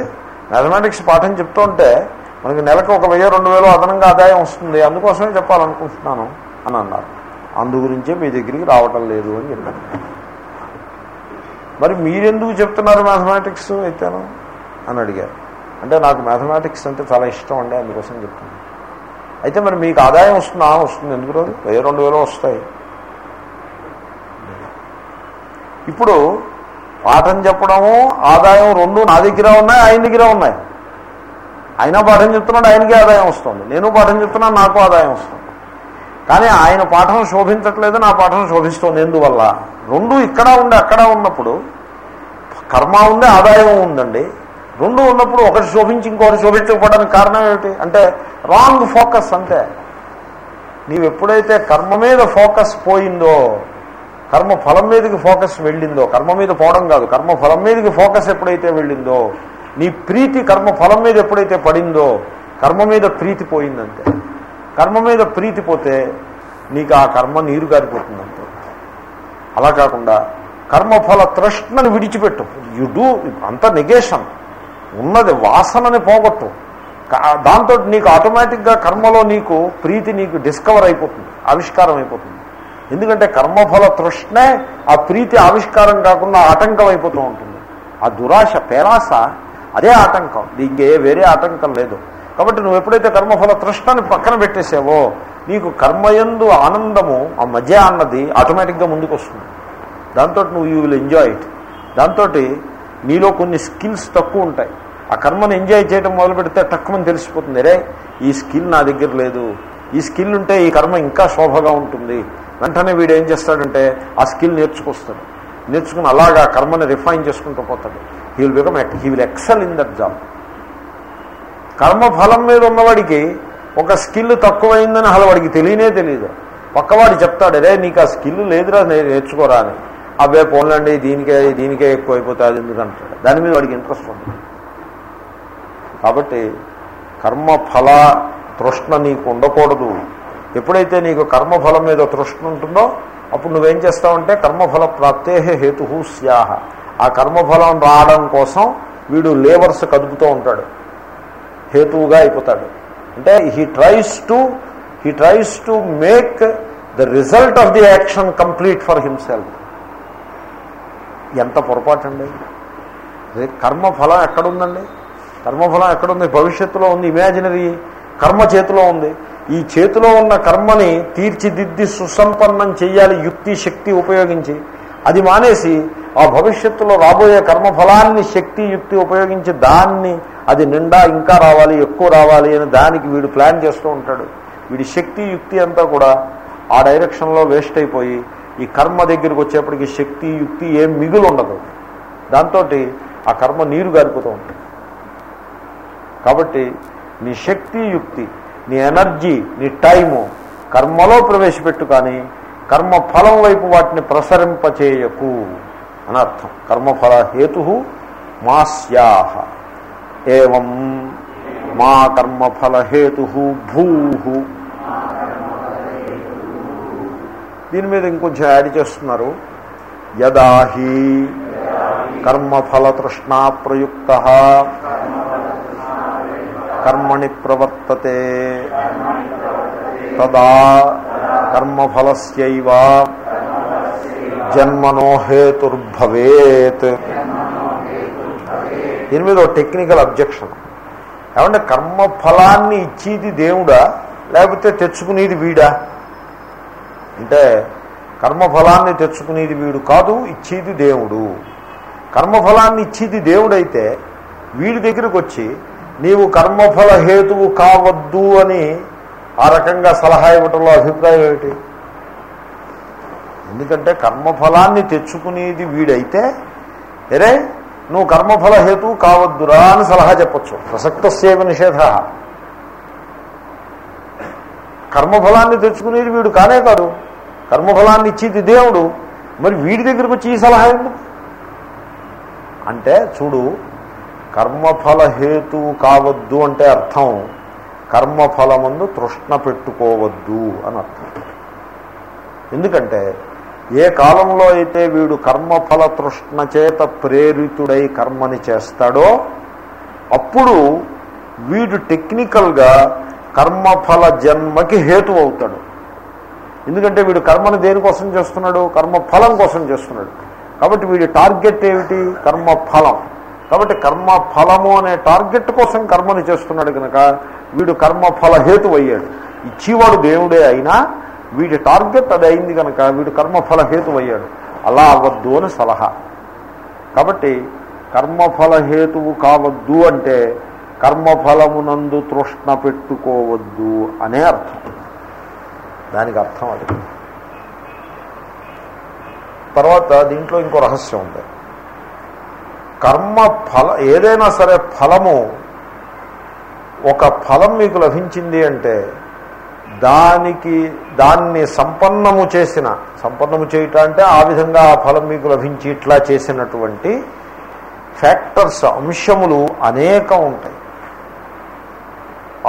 మ్యాథమెటిక్స్ పాఠం చెప్తూ ఉంటే మనకి నెలకు ఒక వెయ్యి రెండు వేలు అదనంగా ఆదాయం వస్తుంది. అందుకోసమే చెప్పాలనుకుంటున్నాను అని అన్నారు. అందు గురించే మీ దగ్గరికి రావటం లేదు అని చెప్పాను మరి మీరెందుకు చెప్తున్నారు మ్యాథమెటిక్స్ అయితేను? అని అడిగారు. అంటే నాకు మ్యాథమెటిక్స్ అంటే చాలా ఇష్టం అండి అందుకోసం చెప్తున్నాను. అయితే మరి మీకు ఆదాయం వస్తుందా? వస్తుంది. ఎందుకు రోజు వెయ్యి రెండు వేలు వస్తాయి. ఇప్పుడు పాఠం చెప్పడము ఆదాయం రెండు నా దగ్గర ఉన్నాయి ఆయన దగ్గర ఉన్నాయి. ఆయన పాఠం చెప్తున్నాడు ఆయనకే ఆదాయం వస్తుంది. నేను పాఠం చెప్తున్నాను నాకు ఆదాయం వస్తుంది. కానీ ఆయన పాఠం శోభించట్లేదు నా పాఠం శోభిస్తుంది. ఎందువల్ల? రెండు ఇక్కడ ఉండి అక్కడ ఉన్నప్పుడు కర్మ ఉంది ఆదాయం ఉందండి. రెండు ఉన్నప్పుడు ఒకటి శోభించి ఇంకొకటి శోభించకపోవడానికి కారణం ఏమిటి? అంటే రాంగ్ ఫోకస్ అంతే. నీవు ఎప్పుడైతే కర్మ మీద ఫోకస్ పోయిందో కర్మ ఫలం మీదకి ఫోకస్ వెళ్ళిందో కర్మ మీద పోవడం కాదు కర్మ ఫలం మీదకి ఫోకస్ ఎప్పుడైతే వెళ్ళిందో నీ ప్రీతి కర్మ ఫలం మీద ఎప్పుడైతే పడిందో కర్మ మీద ప్రీతి పోయిందంతే. కర్మ మీద ప్రీతి పోతే నీకు ఆ కర్మ నీరు కారిపోతుందంతే అలా కాకుండా కర్మఫల తృష్ణను విడిచిపెట్టు. యు డూ అంత నెగేషన్ ఉన్నది వాసనని పోగొట్టు. దాంతో నీకు ఆటోమేటిక్గా కర్మలో నీకు ప్రీతి నీకు డిస్కవర్ అయిపోతుంది ఆవిష్కారం అయిపోతుంది. ఎందుకంటే కర్మఫల తృష్ణే ఆ ప్రీతి ఆవిష్కారం కాకుండా ఆటంకం అయిపోతూ ఉంటుంది. ఆ దురాశ పేరాస అదే ఆటంకం. దీనికి వేరే ఆటంకం లేదు. కాబట్టి నువ్వు ఎప్పుడైతే కర్మఫల తృష్ణని పక్కన పెట్టేసావో నీకు కర్మయందు ఆనందము ఆ మధ్య అన్నది ఆటోమేటిక్గా ముందుకు వస్తుంది దాంతో నువ్వు యూ విల్ ఎంజాయ్ ఇట్ దాంతో నీలో కొన్ని స్కిల్స్ తక్కువ ఉంటాయి. ఆ కర్మను ఎంజాయ్ చేయడం మొదలు పెడితే తక్కువని తెలిసిపోతుంది. రే ఈ స్కిల్ నా దగ్గర లేదు. ఈ స్కిల్ ఉంటే ఈ కర్మ ఇంకా శోభగా ఉంటుంది. వెంటనే వీడు ఏం చేస్తాడంటే ఆ స్కిల్ నేర్చుకొస్తాడు. నేర్చుకుని అలాగా కర్మని రిఫైన్ చేసుకుంటూ పోతాడు. He will become he will excel in that job కర్మఫలం మీద ఉన్నవాడికి ఒక స్కిల్ తక్కువైందని అసలు వాడికి తెలియనే తెలియదు పక్కవాడు చెప్తాడు అరే నీకు ఆ స్కిల్ లేదురా నే- నేర్చుకోరా అని. అవే పోన్లండి దీనికే దీనికే ఎక్కువ అయిపోతుంది ఎందుకంటాడు దాని మీద వాడికి ఇంట్రెస్ట్ ఉంటుంది కాబట్టి కర్మఫల తృష్ణ నీకు ఉండకూడదు. ఎప్పుడైతే నీకు కర్మఫలం మీద తృష్ణ ఉంటుందో అప్పుడు నువ్వేం చేస్తావంటే కర్మఫల ప్రాప్తే హేతు స్యాహ. ఆ కర్మఫలం రావడం కోసం వీడు లేవర్స్ కదుపుతూ ఉంటాడు. హేతువుగా అయిపోతాడు. అంటే he tries to he tries to make the result of the action complete for himself ఎంత పొరపాటు అండి కర్మఫలం ఎక్కడుందండి? కర్మఫలం ఎక్కడుంది? భవిష్యత్తులో ఉంది ఇమాజినరీ కర్మ చేతిలో ఉంది. ఈ చేతిలో ఉన్న కర్మని తీర్చిదిద్ది సుసంపన్నం చేయాలి యుక్తి శక్తి ఉపయోగించి. అది మానేసి ఆ భవిష్యత్తులో రాబోయే కర్మఫలాన్ని శక్తి యుక్తి ఉపయోగించి దాన్ని అది నిండా ఇంకా రావాలి ఎక్కువ రావాలి అని దానికి వీడు ప్లాన్ చేస్తూ ఉంటాడు. వీడి శక్తి యుక్తి అంతా కూడా ఆ డైరెక్షన్లో వేస్ట్ అయిపోయి ఈ కర్మ దగ్గరికి వచ్చేప్పటికి శక్తి యుక్తి ఏం మిగులు ఉండదు. దాంతో ఆ కర్మ నీరు గారిపోతూ ఉంటుంది. కాబట్టి నీ శక్తి యుక్తి నీ ఎనర్జీ నీ టైము కర్మలో ప్రవేశపెట్టు కానీ కర్మ ఫలం వైపు వాటిని ప్రసరింపచేయకు అని అర్థం. కర్మఫల హేతు మా స్యాహ. ఏం మా కర్మఫల హేతు భూ దీని మీద ఇంకొంచెం యాడ్ చేస్తున్నారు. యదాహి కర్మఫల తృష్ణా ప్రయుక్త. కర్మణి ప్రవర్తతే. తదా కర్మఫలస్యైవ. జన్మనో హేతుర్భవేత్. దీని మీద టెక్నికల్ అబ్జెక్షన్. ఏమంటే కర్మఫలాన్ని ఇచ్చేది దేవుడా లేకపోతే తెచ్చుకునేది వీడా? అంటే కర్మఫలాన్ని తెచ్చుకునేది వీడు కాదు ఇచ్చేది దేవుడు. కర్మఫలాన్ని ఇచ్చేది దేవుడైతే వీడి దగ్గరకు వచ్చి నీవు కర్మఫల హేతువు కావద్దు అని ఆ రకంగా సలహా ఇవ్వటంలో అభిప్రాయం ఏమిటి? ఎందుకంటే కర్మఫలాన్ని తెచ్చుకునేది వీడైతే ఎరే నువ్వు కర్మఫల హేతువు కావద్దురా అని సలహా చెప్పచ్చు. ప్రసక్తసేవ నిషేధ. కర్మఫలాన్ని తెచ్చుకునేది వీడు కానే కాదు కర్మఫలాన్ని ఇచ్చేది దేవుడు. మరి వీడి దగ్గరకు వచ్చి ఈ సలహా ఎందుకు? అంటే చూడు కర్మఫల హేతువు కావద్దు అంటే అర్థం. కర్మఫలమందు తృష్ణ పెట్టుకోవద్దు అని అర్థం. ఎందుకంటే ఏ కాలంలో అయితే వీడు కర్మఫల తృష్ణ చేత ప్రేరితుడై కర్మని చేస్తాడో అప్పుడు వీడు టెక్నికల్గా కర్మఫల జన్మకి హేతు అవుతాడు. ఎందుకంటే వీడు కర్మని దేనికోసం చేస్తున్నాడు? కర్మ ఫలం కోసం చేస్తున్నాడు. కాబట్టి వీడి టార్గెట్ ఏమిటి? కర్మ ఫలం కాబట్టి కర్మ ఫలము అనే టార్గెట్ కోసం కర్మను చేస్తున్నాడు కనుక వీడు కర్మఫల హేతు అయ్యాడు. ఇచ్చేవాడు దేవుడే అయినా వీడి టార్గెట్ అది అయింది కనుక వీడు కర్మఫల హేతు అయ్యాడు. అలా అవ్వద్దు అని సలహా. కాబట్టి కర్మఫల హేతువు కావద్దు అంటే కర్మఫలమునందు తృష్ణ పెట్టుకోవద్దు అనే అర్థం. దానికి అర్థం అది. తర్వాత దీంట్లో ఇంకో రహస్యం ఉంది. కర్మ ఫల ఏదైనా సరే ఫలము ఒక ఫలం మీకు లభించింది అంటే దానికి దాన్ని సంపన్నము చేసిన సంపన్నము చేయటం అంటే ఆ విధంగా ఆ ఫలం మీకు లభించి ఇట్లా చేసినటువంటి ఫ్యాక్టర్స్ అంశములు అనేకం ఉంటాయి.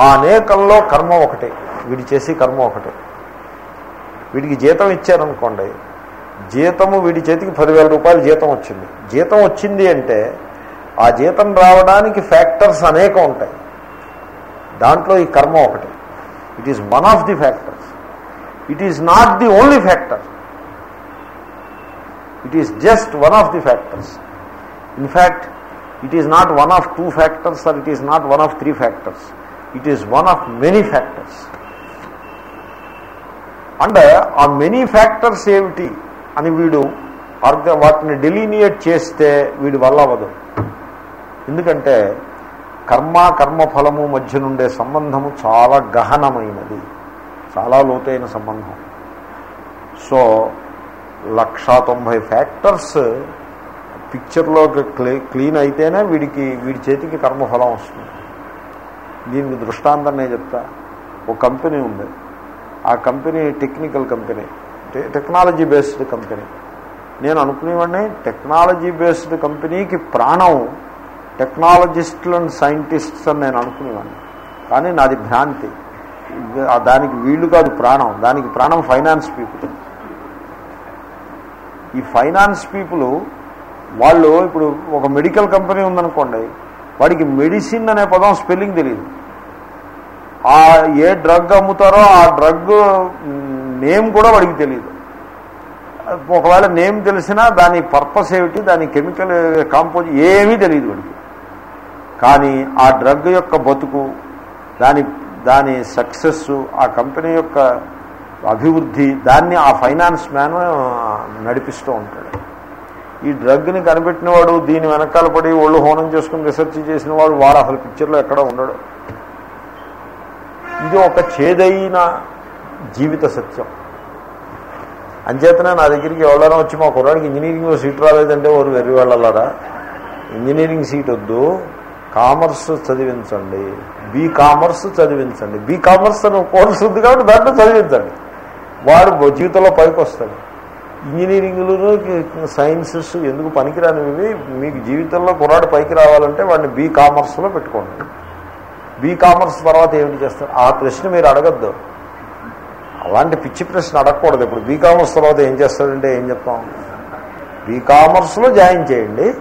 ఆ అనేకంలో కర్మ ఒకటే. వీడి చేసి కర్మ ఒకటే. వీడికి జీతం ఇచ్చారనుకోండి జీతము వీడి చేతికి పదివేల రూపాయలు జీతం వచ్చింది. జీతం వచ్చింది అంటే ఆ జీతం రావడానికి ఫ్యాక్టర్స్ అనేకం ఉంటాయి. దాంట్లో ఈ కర్మ ఒకటి. It is one of the factors it is not the only factor it is just one of the factors in fact it is not one of two factors or it is not one of three factors it is one of many factors and ఆ many factors ఏమిటి అని వీడు అర్థ వాటిని డెలినియేట్ చేస్తే వీడి వల్ల అవ్వదు. ఎందుకంటే కర్మ కర్మఫలము మధ్య నుండే సంబంధము చాలా గహనమైనది. చాలా లోతైన సంబంధం. సో లక్షా తొంభై ఫ్యాక్టర్స్ పిక్చర్లోకి క్లీ క్లీన్ అయితేనే వీడికి వీడి చేతికి కర్మఫలం వస్తుంది. దీనికి దృష్టాంతం నేను చెప్తా. ఒక కంపెనీ ఉంది. ఆ company technical company. Technology based company. నేను అనుకునేవాడిని టెక్నాలజీ బేస్డ్ కంపెనీకి ప్రాణం టెక్నాలజిస్టులు అండ్ సైంటిస్ట్స్ అని నేను అనుకునేవాడిని. కానీ నాది భ్రాంతి. దానికి వీళ్ళు కాదు ప్రాణం. దానికి ప్రాణం ఫైనాన్స్ పీపుల్. ఈ ఫైనాన్స్ పీపుల్ వాళ్ళు ఇప్పుడు ఒక మెడికల్ కంపెనీ ఉందనుకోండి వాడికి మెడిసిన్ అనే పదం స్పెల్లింగ్ తెలియదు ఆ ఏ డ్రగ్ అమ్ముతారో ఆ డ్రగ్ నేమ్ కూడా వాడికి తెలియదు ఒకవేళ నేమ్ తెలిసినా దాని పర్పస్ ఏమిటి దాని కెమికల్ కాంపోజ్ ఏమీ తెలియదు వాడికి. కానీ ఆ డ్రగ్ యొక్క బతుకు దాని దాని సక్సెస్ ఆ కంపెనీ యొక్క అభివృద్ధి దాన్ని ఆ ఫైనాన్స్ మ్యాన్ నడిపిస్తూ ఉంటాడు. ఈ డ్రగ్ని కనిపెట్టినవాడు దీని వెనకాల పడి ఒళ్ళు హోనం చేసుకుని రీసెర్చ్ చేసిన వాడు వాడు అసలు పిక్చర్లో ఎక్కడ ఉండడు. ఇది ఒక చేదైన జీవిత సత్యం. అంచేతనే నా దగ్గరికి ఎవరైనా వచ్చి మా కుర్రాడికి ఇంజనీరింగ్ సీట్ రాలేదంటే వారు వెర్రి వెళ్ళారా ఇంజనీరింగ్ సీట్ వద్దు. కామర్స్ చదివించండి. బీ కామర్స్ చదివించండి. బీ కామర్స్ అని కోర్సు ఉంది కాబట్టి దాంట్లో చదివించండి. వాడు జీవితంలో పైకి వస్తాడు. ఇంజనీరింగ్లు సైన్సెస్ ఎందుకు పనికిరానివి మీకు జీవితంలో కుర్రాడు పైకి రావాలంటే వాడిని బీ కామర్స్లో పెట్టుకోండి. బీ కామర్స్ తర్వాత ఏమిటి చేస్తారు? ఆ ప్రశ్న మీరు అడగద్దు. అలాంటి పిచ్చి ప్రశ్న అడగకూడదు. ఇప్పుడు బీ కామర్స్ తర్వాత ఏం చేస్తాడంటే ఏం చెప్తాం? బీ కామర్స్లో జాయిన్ చేయండి.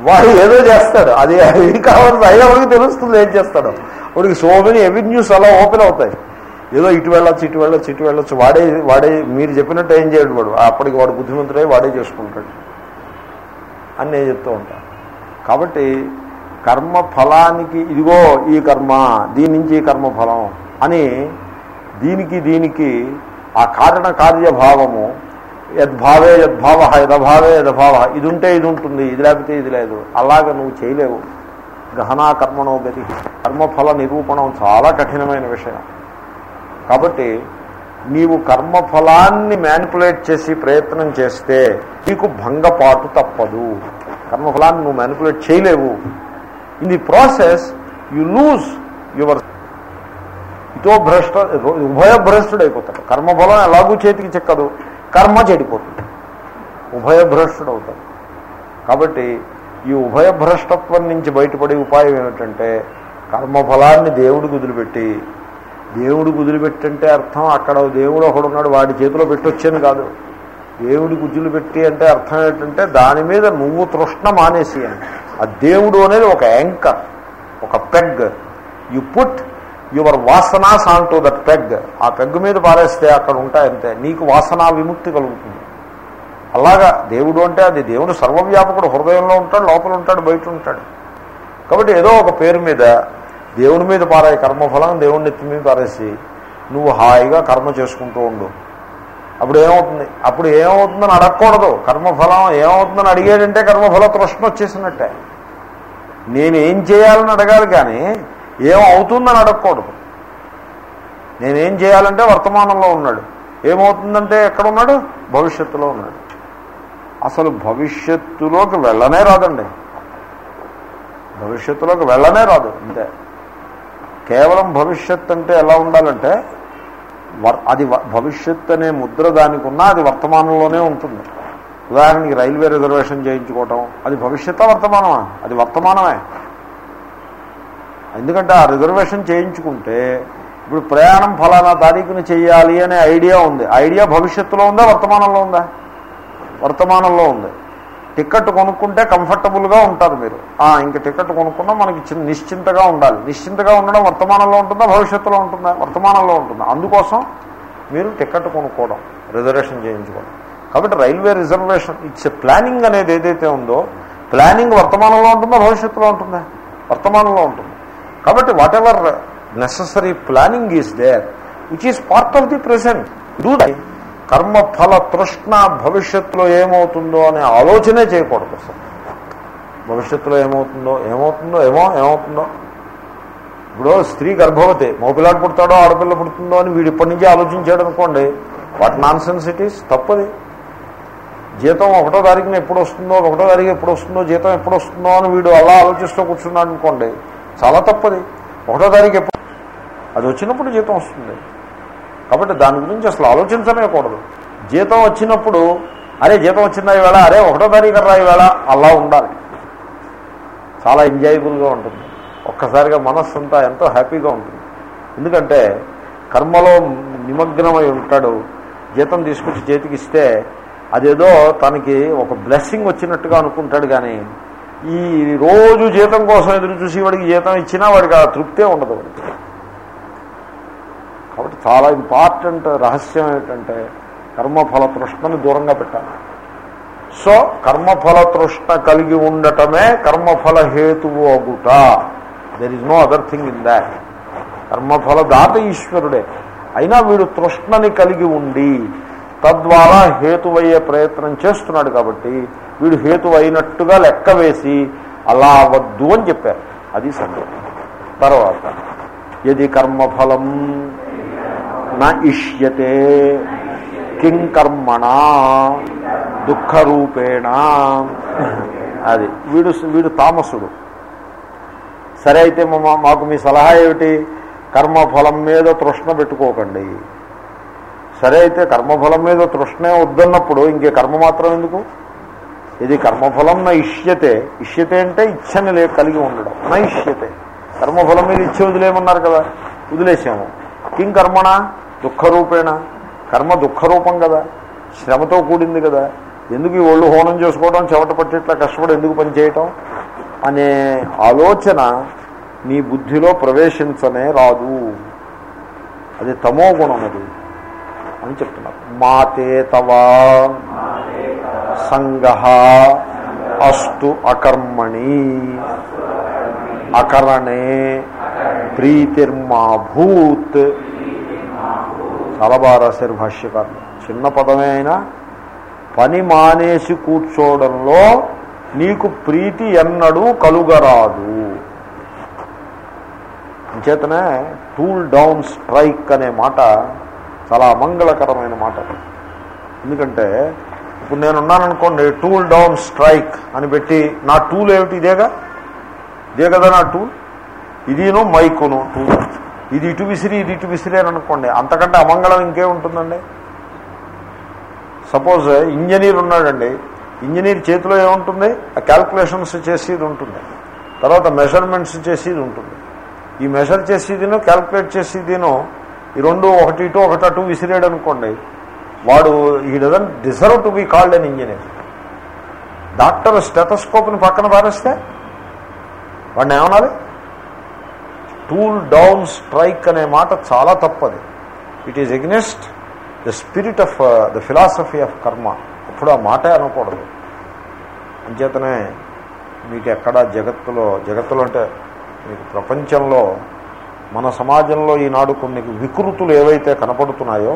వాడు ఏదో చేస్తాడు. అది బీ కామర్స్ వాడికి తెలుస్తుంది ఏం చేస్తాడు. వాడికి సో మెనీ ఎవెన్యూస్ అలా ఓపెన్ అవుతాయి. ఏదో ఇటు వెళ్ళొచ్చు ఇటు వెళ్ళొచ్చు ఇటు వెళ్ళొచ్చు. వాడే వాడే మీరు చెప్పినట్టు ఏం చేయడు వాడు. అప్పటికి వాడు బుద్ధిమంతుడై వాడే చేసుకుంటాడు. అని నేను చెప్తూ ఉంటాను కాబట్టి కర్మ ఫలానికి ఇదిగో ఈ కర్మ దీని నుంచి ఈ కర్మ ఫలం అని దీనికి దీనికి ఆ కారణ కార్యభావము యద్భావే యద్భావ యథభావే యథభావ ఇది ఉంటే ఇది ఉంటుంది ఇది లేకపోతే ఇది లేదు. అలాగ నువ్వు చేయలేవు. గహనా కర్మణో గతి. కర్మఫల నిరూపణం చాలా కఠినమైన విషయం. కాబట్టి నీవు కర్మఫలాన్ని మ్యానిపులేట్ చేసి ప్రయత్నం చేస్తే నీకు భంగపాటు తప్పదు. కర్మఫలాన్ని నువ్వు మ్యానిపులేట్ చేయలేవు. In the process you lose your ఇతో భ్రష్ట ఉభయ భ్రష్టుడైపోతాడు అయిపోతాడు కర్మఫలం ఎలాగూ చేతికి చిక్కదు. కర్మ చెడిపోతుంది. ఉభయ భ్రష్టుడు అవుతాడు కాబట్టి ఈ ఉభయ భ్రష్టత్వం నుంచి బయటపడే ఉపాయం ఏమిటంటే కర్మఫలాన్ని దేవుడికి వదిలిపెట్టి దేవుడికి వదిలిపెట్టంటే అర్థం అక్కడ దేవుడు ఒకడున్నాడు వాడి చేతిలో పెట్టొచ్చేది కాదు. దేవుడికి గుజ్జులు పెట్టి అంటే అర్థం ఏంటంటే దాని మీద నువ్వు తృష్ణ మానేసి అని. ఆ దేవుడు అనేది ఒక యాంకర్ ఒక peg. You put your vasanas on to that peg ఆ పెగ్ మీద పారేస్తే అక్కడ ఉంటాయంతే నీకు వాసనా విముక్తి కలుగుతుంది. అలాగా దేవుడు అంటే అది దేవుడు సర్వవ్యాపకుడు హృదయంలో ఉంటాడు లోపల ఉంటాడు బయట ఉంటాడు. కాబట్టి ఏదో ఒక పేరు మీద దేవుడి మీద పారాయి కర్మఫలం దేవుడిని ఎత్తి మీద పారేసి నువ్వు హాయిగా కర్మ చేసుకుంటూ ఉండు. అప్పుడు ఏమవుతుంది? అప్పుడు ఏమవుతుందని అడగకూడదు. కర్మఫలం ఏమవుతుందని అడిగాడంటే కర్మఫల తృష్ణ వచ్చేసినట్టే. నేనేం చేయాలని అడగాలి కానీ ఏమవుతుందని అడగకూడదు. నేనేం చేయాలంటే వర్తమానంలో ఉన్నాడు. ఏమవుతుందంటే ఎక్కడ ఉన్నాడు భవిష్యత్తులో ఉన్నాడు. అసలు భవిష్యత్తులోకి వెళ్ళనే రాదండి. భవిష్యత్తులోకి వెళ్ళనే రాదు. అంతే. కేవలం భవిష్యత్ అంటే ఎలా ఉండాలంటే వర్- అది భవిష్యత్ అనే ముద్ర దానికి ఉన్నా అది వర్తమానంలోనే ఉంటుంది. ఉదాహరణకి రైల్వే రిజర్వేషన్ చేయించుకోవటం అది భవిష్యత్ వర్తమానమా? అది వర్తమానమే. ఎందుకంటే ఆ రిజర్వేషన్ చేయించుకుంటే ఇప్పుడు ప్రయాణం ఫలానా తారీఖున చేయాలి అనే ఐడియా ఉంది. ఐడియా భవిష్యత్తులో ఉందా వర్తమానంలో ఉందా? వర్తమానంలో ఉంది. టికెట్ కొనుక్కుంటే కంఫర్టబుల్గా ఉంటారు మీరు. ఇంక టికెట్ కొనుక్కున్నా మనకి చిన్న నిశ్చింతగా ఉండాలి. నిశ్చింతగా ఉండడం వర్తమానంలో ఉంటుందా భవిష్యత్తులో ఉంటుందా? వర్తమానంలో ఉంటుందా? అందుకోసం మీరు టికెట్ కొనుక్కోవడం రిజర్వేషన్ చేయించుకోవడం. కాబట్టి రైల్వే రిజర్వేషన్ ఇట్స్ ప్లానింగ్ అనేది ఏదైతే ఉందో ప్లానింగ్ వర్తమానంలో ఉంటుందా భవిష్యత్తులో ఉంటుందా? వర్తమానంలో ఉంటుంది. కాబట్టి whatever necessary planning is there which is part of the present do thy కర్మఫల తృష్ణ భవిష్యత్తులో ఏమవుతుందో అనే ఆలోచనే చేయకూడదు అసలు. భవిష్యత్తులో ఏమవుతుందో ఏమవుతుందో ఏమో ఏమవుతుందో. ఇప్పుడు స్త్రీ గర్భవతి మోపిలాడు పుడతాడో ఆడపిల్ల పుడుతుందో అని వీడు ఇప్పటి నుంచి ఆలోచించాడు అనుకోండి what nonsense it is? తప్పది. జీతం ఒకటో తారీఖున ఎప్పుడు వస్తుందో ఒకటో తారీఖు ఎప్పుడు వస్తుందో జీతం ఎప్పుడు వస్తుందో అని వీడు అలా ఆలోచిస్తూ కూర్చున్నాడు అనుకోండి చాలా తప్పది. ఒకటో తారీఖు ఎప్పుడు? అది వచ్చినప్పుడు జీతం వస్తుంది. కాబట్టి దాని గురించి అసలు ఆలోచించలేకూడదు. జీతం వచ్చినప్పుడు అరే జీతం వచ్చిందా ఈవేళ? అరే ఒకటో తారీఖు రా ఈవేళ? అలా ఉండాలి. చాలా ఎంజాయబుల్గా ఉంటుంది. ఒక్కసారిగా మనస్సు అంతా ఎంతో హ్యాపీగా ఉంటుంది. ఎందుకంటే కర్మలో నిమగ్నమై ఉంటాడు. జీతం తీసుకొచ్చి చేతికి ఇస్తే అదేదో తనకి ఒక బ్లెస్సింగ్ వచ్చినట్టుగా అనుకుంటాడు కానీ ఈ రోజు జీతం కోసం ఎదురు చూసి వాడికి జీతం ఇచ్చినా వాడికి ఆ తృప్తే ఉండదు వాడికి. కాబట్టి చాలా ఇంపార్టెంట్ రహస్యం ఏమిటంటే కర్మఫల తృష్ణని దూరంగా పెట్టాలి. సో కర్మఫల తృష్ణ కలిగి ఉండటమే కర్మఫల హేతువు అగుట. There is no other thing in that కర్మఫల దాత ఈశ్వరుడే. అయినా వీడు తృష్ణని కలిగి ఉండి తద్వారా హేతువయ్యే ప్రయత్నం చేస్తున్నాడు కాబట్టి వీడు హేతు అయినట్టుగా లెక్క వేసి అలా వద్దు అని చెప్పారు. అది సందేహం తర్వాత ఇది కర్మఫలం నా ఇష్యతే. కిం కర్మణ? దుఃఖరూపేణ. అది. వీడు వీడు తామసుడు. సరే అయితే మా మాకు మీ సలహా ఏమిటి? కర్మఫలం మీద తృష్ణ పెట్టుకోకండి. సరే అయితే కర్మఫలం మీద తృష్ణే వద్దన్నప్పుడు ఇంకే కర్మ మాత్రం ఎందుకు? ఇది కర్మఫలం నా ఇష్యతే. ఇష్యతే అంటే ఇచ్చని లే కలిగి ఉండడం. నా ఇష్యతే. కర్మఫలం మీద ఇచ్చే వదిలేయమన్నారు కదా. వదిలేసాము. కిం కర్మణ దుఃఖరూపేణ కర్మ దుఃఖరూపం కదా. శ్రమతో కూడింది కదా. ఎందుకు ఈ ఒళ్ళు హోనం చేసుకోవడం చెమట పట్టేట్లా కష్టపడి ఎందుకు పనిచేయటం అనే ఆలోచన నీ బుద్ధిలో ప్రవేశించనే రాదు. అది తమో గుణం అది అని చెప్తున్నారు. మాతే తవా. సంగ. అస్తు అకర్మణి. అకరణే. ప్రీతిర్మాభూత్. చాలా బాగా రాశారు భాష్యకారులు చిన్న పదమే అయినా పని మానేసి కూర్చోవడంలో నీకు ప్రీతి ఎన్నడూ కలుగరాదు. అంచేతనే టూల్ డౌన్ స్ట్రైక్ అనే మాట చాలా అమంగళకరమైన మాట. ఎందుకంటే ఇప్పుడు నేనున్నాననుకోండి టూల్ డౌన్ స్ట్రైక్ అని పెట్టి నా టూల్ ఏమిటి ఇదేగా? ఇదే కదా నా టూల్? ఇదిను మైకును. ఇది ఇటు విసిరి ఇది ఇటు విసిరి అని అనుకోండి. అంతకంటే అమంగళం ఇంకే ఉంటుందండి. సపోజ్ ఇంజనీర్ ఉన్నాడండి. ఇంజనీర్ చేతిలో ఏముంటుంది? ఆ క్యాల్కులేషన్స్ చేసేది ఉంటుంది. తర్వాత మెజర్మెంట్స్ చేసేది ఉంటుంది. ఈ మెజర్ చేసేదిను క్యాల్కులేట్ చేసేదిను ఈ రెండు ఒకటి ఇటు ఒకటి అటు విసిరాడు అనుకోండి. వాడు ఈ doesn't deserve to be called an engineer. Doctor స్టెటస్కోప్ని పక్కన పారేస్తే వాడిని ఏమనాలి? టూల్ డౌన్ స్ట్రైక్ అనే మాట చాలా తప్పది. It is against the spirit of the philosophy of karma అప్పుడు ఆ మాటే అనకూడదు. అంచేతనే మీకు ఎక్కడ జగత్తులో జగత్తులో అంటే మీకు ప్రపంచంలో మన సమాజంలో ఈనాడు కొన్ని వికృతులు ఏవైతే కనపడుతున్నాయో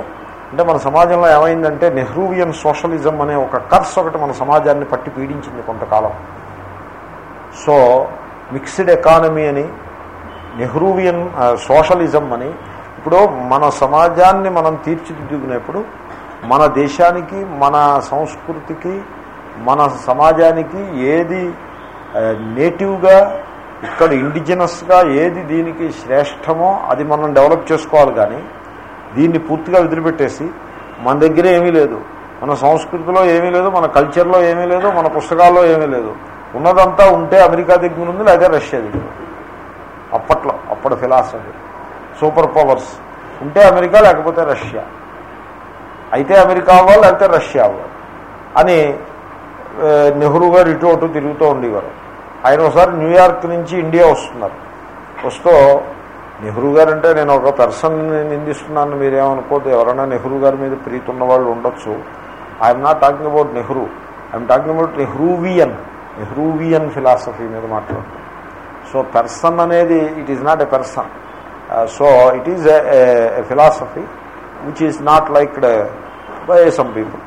అంటే మన సమాజంలో ఏమైందంటే నెహ్రూవియన్ సోషలిజం అనే ఒక కర్స్ ఒకటి మన సమాజాన్ని పట్టి పీడించింది కొంతకాలం. సో మిక్స్డ్ ఎకానమీ అని నెహ్రూవియన్ సోషలిజం అని. ఇప్పుడు మన సమాజాన్ని మనం తీర్చిదిద్దుకునేప్పుడు మన దేశానికి మన సంస్కృతికి మన సమాజానికి ఏది నేటివ్గా ఇక్కడ ఇండిజినస్గా ఏది దీనికి శ్రేష్టమో అది మనం డెవలప్ చేసుకోవాలి కానీ దీన్ని పూర్తిగా వదిలిపెట్టేసి మన దగ్గర ఏమీ లేదు. మన సంస్కృతిలో ఏమీ లేదు మన కల్చర్లో ఏమీ లేదు మన పుస్తకాల్లో ఏమీ లేదు. ఉన్నదంతా ఉంటే అమెరికా దగ్గర ఉంది లేదా రష్యా దగ్గర అప్పట్లో అప్పటి ఫిలాసఫీ. Super powers. ఉంటే అమెరికా లేకపోతే రష్యా. అయితే అమెరికా అవ్వాలి లేకపోతే రష్యా అవ్వాలి అని నెహ్రూ గారు ఇటు అటు తిరుగుతూ ఉండేవారు. ఆయన ఒకసారి న్యూయార్క్ నుంచి ఇండియా వస్తున్నారు. వస్తూ నెహ్రూ గారు అంటే నేను ఒక పర్సన్ నిందిస్తున్నాను మీరేమనుకోద్దు ఎవరైనా నెహ్రూ గారి మీద ప్రీతి ఉన్న వాళ్ళు ఉండొచ్చు. I'm not talking about Nehru. I'm talking about Nehruvian. Nehruvian philosophy మీద మాట్లాడుతున్నాను. సో పర్సన్ అనేది it is not a person so it is a philosophy which is not liked by some people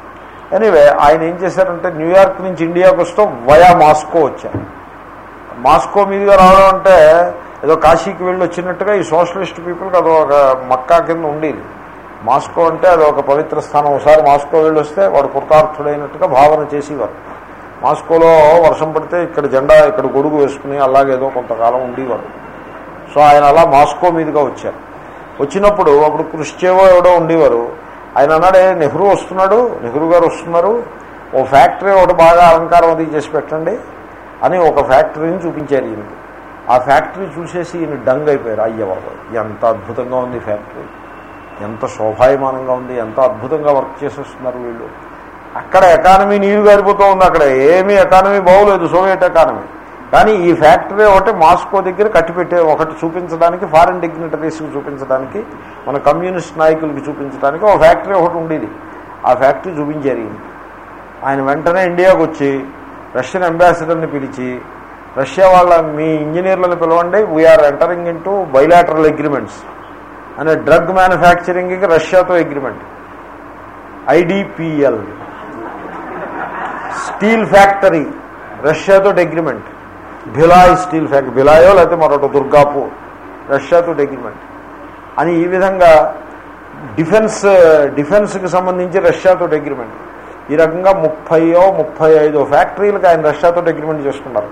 anyway ఆయన ఏం చేశారంటే New York నుంచి ఇండియాకి వస్తూ via Moscow వచ్చారు. మాస్కో మీదుగా రావడం అంటే ఏదో కాశీకి వెళ్ళి వచ్చినట్టుగా ఈ సోషలిస్ట్ పీపుల్కి అది ఒక మక్కా కింద ఉండేది. మాస్కో అంటే అది ఒక పవిత్ర స్థానం. ఒకసారి మాస్కో వెళ్ళి వస్తే వాడు కృతార్థుడైనట్టుగా భావన చేసేవారు. మాస్కోలో వర్షం పడితే ఇక్కడ జెండా ఇక్కడ గొడుగు వేసుకుని అలాగేదో కొంతకాలం ఉండేవారు. సో ఆయన అలా మాస్కో మీదుగా వచ్చారు. వచ్చినప్పుడు అప్పుడు కృష్చేవో ఎవడో ఉండేవారు. ఆయన అన్నాడే నెహ్రూ వస్తున్నాడు నెహ్రూ గారు వస్తున్నారు. ఓ ఫ్యాక్టరీ ఒకటి బాగా అలంకారం అది చేసి పెట్టండి అని ఒక ఫ్యాక్టరీని చూపించారు ఈయనకి. ఆ ఫ్యాక్టరీ చూసేసి ఈయన డంగ్ అయిపోయారు. అయ్య ఎంత అద్భుతంగా ఉంది ఫ్యాక్టరీ. ఎంత శోభాయమానంగా ఉంది ఎంత అద్భుతంగా వర్క్ చేసేస్తున్నారు వీళ్ళు. అక్కడ ఎకానమీ నీరు గారిపోతూ ఉంది అక్కడ. ఏమీ ఎకానమీ బాగోలేదు సోవియట్ ఎకానమీ. కానీ ఈ ఫ్యాక్టరీ ఒకటి మాస్కో దగ్గర కట్టిపెట్టే ఒకటి చూపించడానికి ఫారిన్ డిగ్నిటరీస్కి చూపించడానికి మన కమ్యూనిస్ట్ నాయకులకి చూపించడానికి ఒక ఫ్యాక్టరీ ఒకటి ఉండేది. ఆ ఫ్యాక్టరీ చూపించారు ఆయన వెంటనే ఇండియాకు వచ్చి రష్యన్ అంబాసిడర్ని పిలిచి రష్యా వాళ్ళ మీ ఇంజనీర్లను పిలవండి we're entering in to bilateral agreements అనే డ్రగ్ మ్యానుఫ్యాక్చరింగ్కి రష్యాతో అగ్రిమెంట్ ఐడిపిఎల్ స్టీల్ ఫ్యాక్టరీ రష్యాతో అగ్రిమెంట్. భిలాయ్ స్టీల్ ఫ్యాక్టరీ భిలాయో లేకపోతే మరొకటి దుర్గాపూర్ రష్యాతో అగ్రిమెంట్. అని ఈ విధంగా డిఫెన్స్ డిఫెన్స్కి సంబంధించి రష్యాతో అగ్రిమెంట్. ఈ రకంగా ముప్పయో ముప్పై ఐదో ఫ్యాక్టరీలకు ఆయన రష్యాతో అగ్రిమెంట్ చేసుకున్నారు.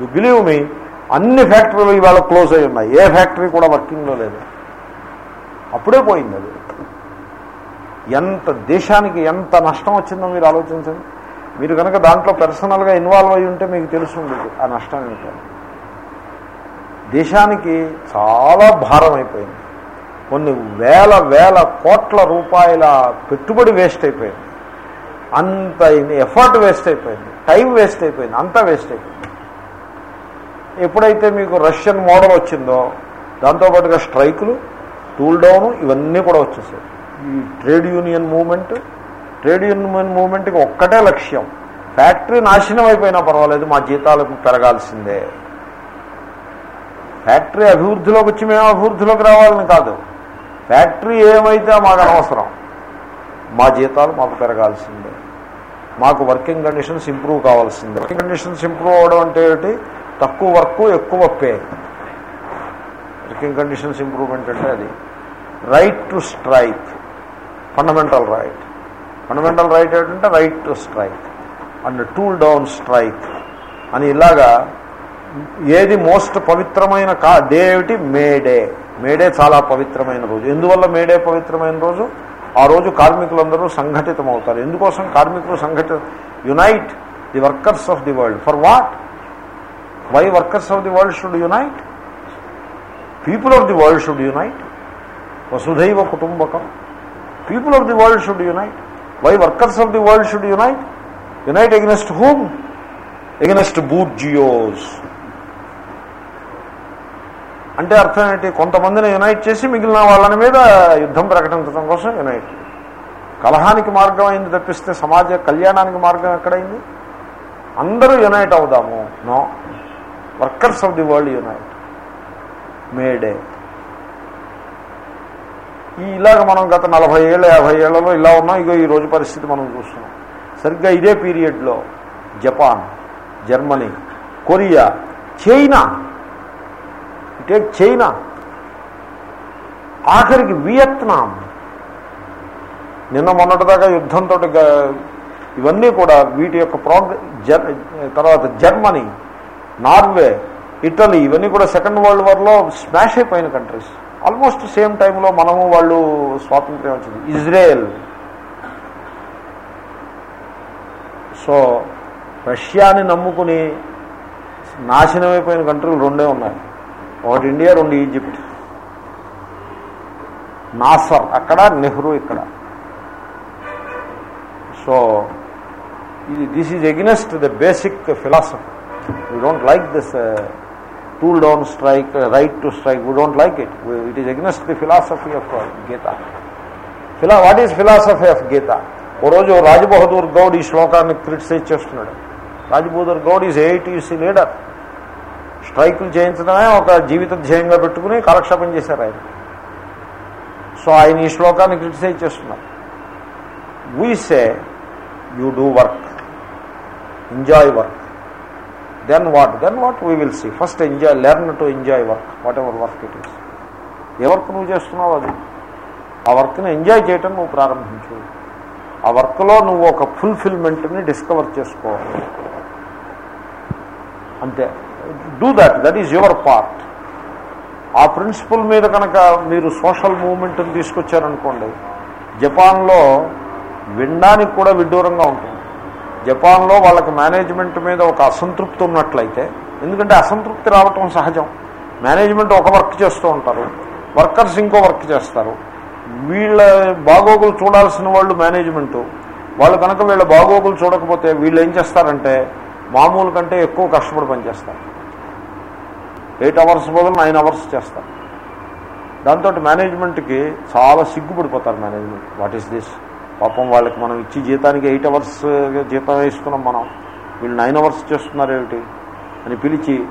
యు బిలీవ్ మీ అన్ని ఫ్యాక్టరీలు ఇవాళ క్లోజ్ అయి ఉన్నాయి. ఏ ఫ్యాక్టరీ కూడా వర్కింగ్లో లేదు. అప్పుడే పోయింది అది. ఎంత దేశానికి ఎంత నష్టం వచ్చిందో మీరు ఆలోచించండి. మీరు కనుక దాంట్లో పర్సనల్గా ఇన్వాల్వ్ అయి ఉంటే మీకు తెలుసు ఉండదు ఆ నష్టం ఏంటో దేశానికి చాలా భారం అయిపోయింది. కొన్ని వేల వేల కోట్ల రూపాయల పెట్టుబడి వేస్ట్ అయిపోయింది. అంత ఎఫర్ట్ వేస్ట్ అయిపోయింది. టైం వేస్ట్ అయిపోయింది. అంతా వేస్ట్ అయిపోయింది. ఎప్పుడైతే మీకు రష్యన్ మోడల్ వచ్చిందో దాంతోపాటుగా స్ట్రైకులు టూల్ డౌన్ ఇవన్నీ కూడా వచ్చేసాయి. ఈ trade union moment trade union మూవ్మెంట్కి ఒక్కటే లక్ష్యం. ఫ్యాక్టరీ నాశనం అయిపోయినా పర్వాలేదు మా జీతాలకు పెరగాల్సిందే. ఫ్యాక్టరీ అభివృద్ధిలోకి వచ్చి మేము అభివృద్ధిలోకి రావాలని కాదు. ఫ్యాక్టరీ ఏమైతే మాకు అనవసరం మా జీతాలు మాకు పెరగాల్సిందే. మాకు వర్కింగ్ కండిషన్స్ ఇంప్రూవ్ కావాల్సిందే. వర్కింగ్ కండిషన్స్ ఇంప్రూవ్ అవ్వడం అంటే ఏమిటి? తక్కువ వర్క్ ఎక్కువ పే. వర్కింగ్ కండిషన్స్ ఇంప్రూవ్మెంట్ అంటే అది. Right to strike. Fundamental right. Fundamental right ఏంటంటే right to strike and tool down strike అని ఇలాగా ఏది మోస్ట్ పవిత్రమైన కా డే ఏమిటి? మేడే మేడే చాలా పవిత్రమైన రోజు. ఎందువల్ల మేడే పవిత్రమైన రోజు? ఆ రోజు కార్మికులందరూ సంఘటితం అవుతారు ఎందుకోసం కార్మికులు సంఘటి unite the workers of the world for what why workers of the world should unite people of the world should unite వసుధైవ కుటుంబకం. People of the world should unite why workers of the world should unite unite against whom against bourgeois అంటే అర్థం ఏంటి? కొంతమందిని unite చేసి మిగిలిన వాళ్ళని మీద యుద్ధం ప్రకటించడం కోసం యునైట్ కలహానికి మార్గం అయింది తప్పిస్తే సమాజ కళ్యాణానికి మార్గం ఎక్కడైంది? అందరూ యునైట్ అవుదాము. No workers of the world unite May Day ఈ ఇలాగ మనం గత నలభై ఏళ్ళ యాభై ఏళ్ళలో ఇలా ఉన్నాం ఇగో ఈ రోజు పరిస్థితి మనం చూస్తున్నాం. సరిగ్గా ఇదే పీరియడ్లో Japan Germany Korea China take China ఆఖరికి వియత్నాం. నిన్న మొన్నటిదాకా యుద్ధంతో ఇవన్నీ కూడా వీటి యొక్క ప్రోగ్ర జర్ తర్వాత జర్మనీ నార్వే ఇటలీ ఇవన్నీ కూడా సెకండ్ వరల్డ్ వార్లో స్మాష్ అయిపోయిన కంట్రీస్. ఆల్మోస్ట్ సేమ్ టైంలో మనము వాళ్ళు స్వాతంత్ర్యం వచ్చింది. ఇజ్రాయెల్. సో రష్యాని నమ్ముకుని నాశనమైపోయిన కంట్రీలు రెండే ఉన్నాయి. ఒకటి ఇండియా రెండు ఈజిప్ట్. నాసర్ అక్కడ నెహ్రూ ఇక్కడ. సో ఇది this is against the basic philosophy you don't like this tool down strike right to strike we don't like it it is against the philosophy of Gita ఫిలా what is philosophy of Gita ఓ రోజు రాజబహదూర్ గౌడ్ ఈ శ్లోకాన్ని criticise చేస్తున్నాడు Rajbahadur Gour is AITC leader స్ట్రైకులు చేయించడమే ఒక జీవిత ధ్యేయంగా పెట్టుకుని కాలక్షేపం చేశారు ఆయన సో ఆయన ఈ శ్లోకాన్ని క్రిటిసైజ్ చేస్తున్నారు we say you do work enjoy work then what then what we will see first enjoy learn to enjoy work whatever work it is a work నువ్వు చేస్తున్నావు అది? ఆ వర్క్ని ఎంజాయ్ చేయటం నువ్వు ప్రారంభించు. ఆ వర్క్లో నువ్వు ఒక ఫుల్ఫిల్మెంట్ని డిస్కవర్ చేసుకోవాలి అంతే. Do that that is your part ఆ ప్రిన్సిపల్ మీద కనుక మీరు సోషల్ మూవ్మెంట్ని తీసుకొచ్చారనుకోండి జపాన్లో వినడానికి కూడా విడ్డూరంగా ఉంటుంది. జపాన్లో వాళ్ళకి మేనేజ్మెంట్ మీద ఒక అసంతృప్తి ఉన్నట్లయితే ఎందుకంటే అసంతృప్తి రావటం సహజం. మేనేజ్మెంట్ ఒక వర్క్ చేస్తూ ఉంటారు వర్కర్స్ ఇంకో వర్క్ చేస్తారు. వీళ్ళ బాగోగులు చూడాల్సిన వాళ్ళు మేనేజ్మెంటు. వాళ్ళు కనుక వీళ్ళ బాగోగులు చూడకపోతే వీళ్ళు ఏం చేస్తారంటే మామూలు కంటే ఎక్కువ కష్టపడి పనిచేస్తారు. ఎయిట్ అవర్స్ బదులు నైన్ అవర్స్ చేస్తారు. దాంతో మేనేజ్మెంట్కి చాలా సిగ్గుపడిపోతారు మేనేజ్మెంట్. What is this? పాపం వాళ్ళకి మనం ఇచ్చి జీతానికి ఎయిట్ అవర్స్ జీతం వేసుకున్నాం మనం. వీళ్ళు నైన్ అవర్స్ చేస్తున్నారు ఏమిటి? అని పిలిచి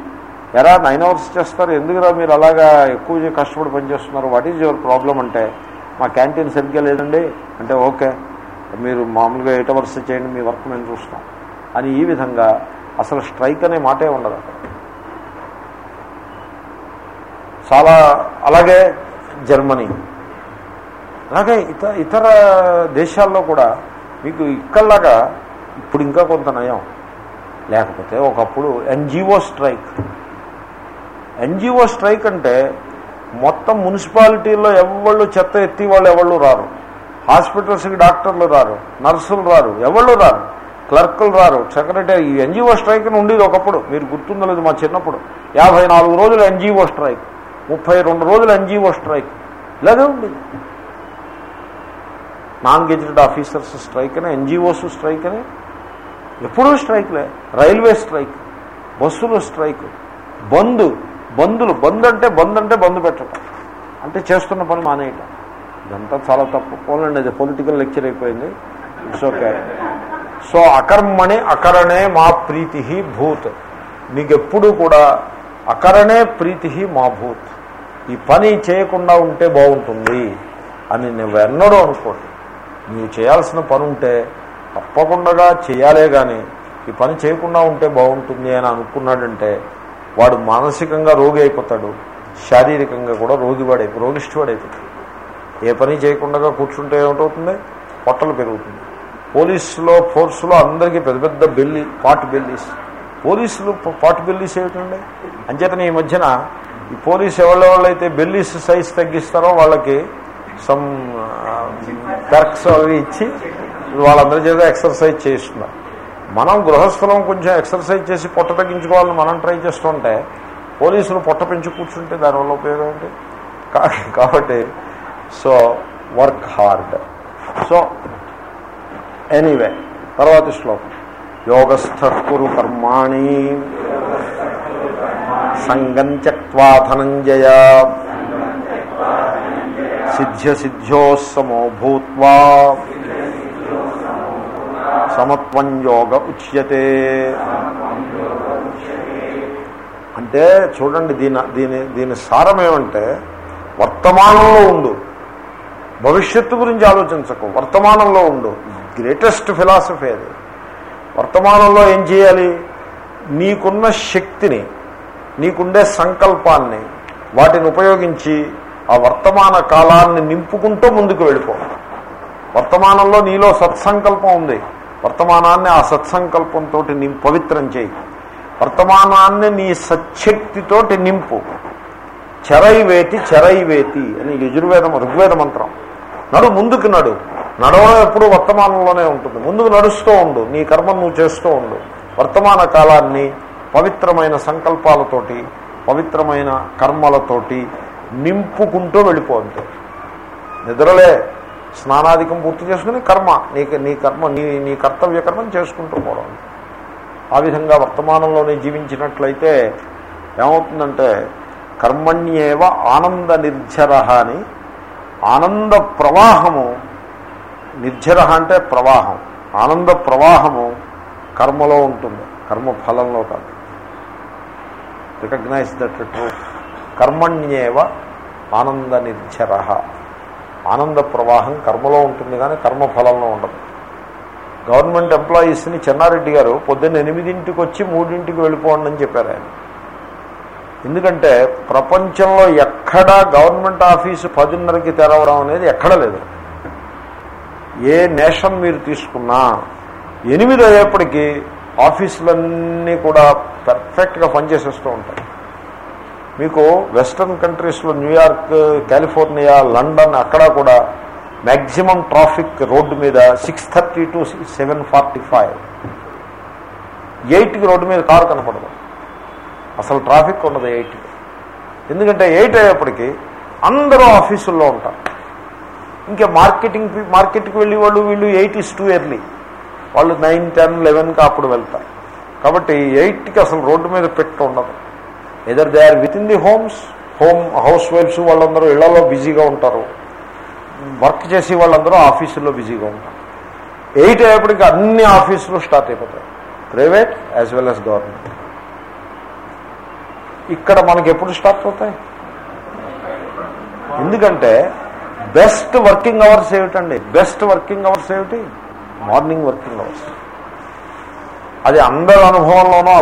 ఎరా నైన్ అవర్స్ చేస్తారు. ఎందుకురా మీరు అలాగా ఎక్కువ కష్టపడి పనిచేస్తున్నారు? వాట్ ఈజ్ యువర్ ప్రాబ్లం అంటే మా క్యాంటీన్ సరిగ్గా లేదండి. అంటే ఓకే మీరు మామూలుగా ఎయిట్ అవర్స్ చేయండి మీ వర్క్ మేము చూస్తాం. అని ఈ విధంగా అసలు స్ట్రైక్ అనే మాటే ఉండదు అక్కడ. చాలా అలాగే జర్మనీ. అలాగే ఇత ఇతర దేశాల్లో కూడా మీకు ఇక్కడలాగా ఇప్పుడు ఇంకా కొంత నయం. లేకపోతే ఒకప్పుడు ఎన్జిఓ స్ట్రైక్. ఎన్జిఓ స్ట్రైక్ అంటే మొత్తం మున్సిపాలిటీల్లో ఎవళ్ళు చెత్త ఎత్తి వాళ్ళు ఎవళ్ళు రారు. హాస్పిటల్స్కి డాక్టర్లు రారు నర్సులు రారు ఎవళ్ళు రారు క్లర్కులు రారు. సెక్రటరీ ఈ ఎన్జిఓ స్ట్రైక్ అని ఉండేది ఒకప్పుడు. మీరు గుర్తుందో లేదు మా చిన్నప్పుడు. యాభై నాలుగు రోజులు ఎన్జిఓ స్ట్రైక్ ముప్పై రెండు రోజులు ఎన్జిఓ స్ట్రైక్. ఇలాగే ఉండేది. నాన్ గెజిటెడ్ ఆఫీసర్స్ స్ట్రైక్ అని ఎన్జిఓస్ స్ట్రైక్ అని ఎప్పుడూ స్ట్రైక్లే. రైల్వే స్ట్రైక్ బస్సులు స్ట్రైక్ బంద్ బందులు బంద్ అంటే బంద్ అంటే బంద్ పెట్టడం. అంటే చేస్తున్న పని మానేయటం. ఇదంతా చాలా తప్పు. పోలండి అది పొలిటికల్ లెక్చర్ అయిపోయింది. ఇట్స్ ఓకే సో అకర్మణి అకరణే మా ప్రీతి భూత్. మీకు ఎప్పుడు కూడా అకరణే ప్రీతి మా భూత్. ఈ పని చేయకుండా ఉంటే బాగుంటుంది అని నువ్వు ఎన్నడూ అనుకోండి నీవు చేయాల్సిన పని ఉంటే తప్పకుండా చేయాలే కానీ ఈ పని చేయకుండా ఉంటే బాగుంటుంది అని అనుకున్నాడంటే వాడు మానసికంగా రోగి అయిపోతాడు శారీరకంగా కూడా రోగివాడై రోగిష్టివాడైపోతాడు ఏ పని చేయకుండా కూర్చుంటే ఏమిటవుతుంది పొట్టలు పెరుగుతుంది. పోలీసులో ఫోర్సులో అందరికీ పెద్ద పెద్ద బెల్లి పాట్ బెల్లీస్. పోలీసులు పాట్ బెల్లీస్ ఏమిటండి? అంచేతనే ఈ మధ్యన ఈ పోలీసు ఎవరెవరైతే బెల్లీస్ సైజ్ తగ్గిస్తారో వాళ్ళకి సమ్ పెర్క్స్ అవి ఇచ్చి వాళ్ళందరి చేత ఎక్సర్సైజ్ చేస్తున్నారు. మనం గృహస్థలం కొంచెం ఎక్సర్సైజ్ చేసి పొట్ట తగ్గించుకోవాలని మనం ట్రై చేస్తుంటే పోలీసులు పొట్ట పెంచి కూర్చుంటే దానివల్ల ఉపయోగం ఏంటి? కాబట్టి so work hard. So anyway తర్వాతి శ్లోకం. యోగస్థ కురు కర్మాణి సంగం త్యక్వా ధనంజయ సిద్ధ్య భూత్వా సమత్వం యోగ ఉచ్యతే అంటే చూడండి దీని దీని దీని సారం ఏమంటే వర్తమానంలో ఉండు. భవిష్యత్తు గురించి ఆలోచించకు. వర్తమానంలో ఉండు. గ్రేటెస్ట్ ఫిలాసఫీ అది. వర్తమానంలో ఏం చేయాలి? నీకున్న శక్తిని నీకుండే సంకల్పాన్ని వాటిని ఉపయోగించి ఆ వర్తమాన కాలాన్ని నింపుకుంటూ ముందుకు వెళ్ళిపో. వర్తమానంలో నీలో సత్సంకల్పం ఉంది. వర్తమానాన్ని ఆ సత్సంకల్పంతో నిం పవిత్రం చేయి. వర్తమానాన్ని నీ సత్శక్తితోటి నింపు. చెరైవేతి చెరైవేతి అని యజుర్వేదం ఋగ్వేద మంత్రం. నడు ముందుకు నడు. నడవడం ఎప్పుడు వర్తమానంలోనే ఉంటుంది. ముందుకు నడుస్తూ ఉండు. నీ కర్మ నువ్వు చేస్తూ ఉండు. వర్తమాన కాలాన్ని పవిత్రమైన సంకల్పాలతోటి పవిత్రమైన కర్మలతోటి నింపుకుంటూ వెళ్ళిపోతుంది నిద్రలే స్నానాధికం పూర్తి చేసుకుని కర్మ నీ నీ కర్మ నీ నీ కర్తవ్య కర్మను చేసుకుంటూ పోవడం. ఆ విధంగా వర్తమానంలోనే జీవించినట్లయితే ఏమవుతుందంటే కర్మణ్యేవ ఆనంద నిర్జర అని ఆనంద ప్రవాహము నిర్జర అంటే ప్రవాహం ఆనంద ప్రవాహము కర్మలో ఉంటుంది కర్మ ఫలంలో కాదు. రికగ్నైజ్ దట్ ట్రూత్ కర్మణ్యేవ ఆనంద నిర్జర ఆనంద ప్రవాహం కర్మలో ఉంటుంది కానీ కర్మఫలంలో ఉండదు. గవర్నమెంట్ ఎంప్లాయీస్ని చెన్నారెడ్డి గారు పొద్దున్న ఎనిమిదింటికి వచ్చి మూడింటికి వెళ్ళిపోండి అని చెప్పారు ఆయన. ఎందుకంటే ప్రపంచంలో ఎక్కడా గవర్నమెంట్ ఆఫీసు పదిన్నరకి తెరవడం అనేది ఎక్కడ లేదు. ఏ నేషన్ మీరు తీసుకున్నా ఎనిమిది అయ్యేప్పటికీ ఆఫీసులన్నీ కూడా పర్ఫెక్ట్గా పనిచేసేస్తూ ఉంటాయి. మీకు వెస్ట్రన్ కంట్రీస్లో న్యూయార్క్ కాలిఫోర్నియా లండన్ అక్కడ కూడా మ్యాక్సిమం ట్రాఫిక్ రోడ్డు మీద six thirty to seven forty five. ఎయిట్కి రోడ్డు మీద కారు కనపడదు. అసలు ట్రాఫిక్ ఉండదు ఎయిట్కి. ఎందుకంటే ఎయిట్ అయ్యేప్పటికీ అందరూ ఆఫీసుల్లో ఉంటారు. ఇంకా మార్కెటింగ్ మార్కెట్కి వెళ్ళి వాళ్ళు వీళ్ళు ఎయిట్ ఇస్ టూ ఎర్లీ. వాళ్ళు నైన్ టెన్ లెవెన్కి అప్పుడు వెళ్తారు. కాబట్టి ఎయిట్కి అసలు రోడ్డు మీద పెట్టి ఉండదు. Either they are within the homes home house wives వాళ్ళందరూ ఇళ్ళలో బిజీగా ఉంటారు. వర్క్ చేసే వాళ్ళందరూ ఆఫీసుల్లో బిజీగా ఉంటారు. ఎయిట్ అయ్యేప్పటికి అన్ని ఆఫీసులు స్టార్ట్ అయిపోతాయి. Private as well as government ఇక్కడ మనకి ఎప్పుడు స్టార్ట్ అవుతాయి? ఎందుకంటే బెస్ట్ వర్కింగ్ అవర్స్ ఏమిటండి? బెస్ట్ వర్కింగ్ అవర్స్ ఏమిటి? మార్నింగ్ వర్కింగ్ అవర్స్ అది అందరి అనుభవంలోనూ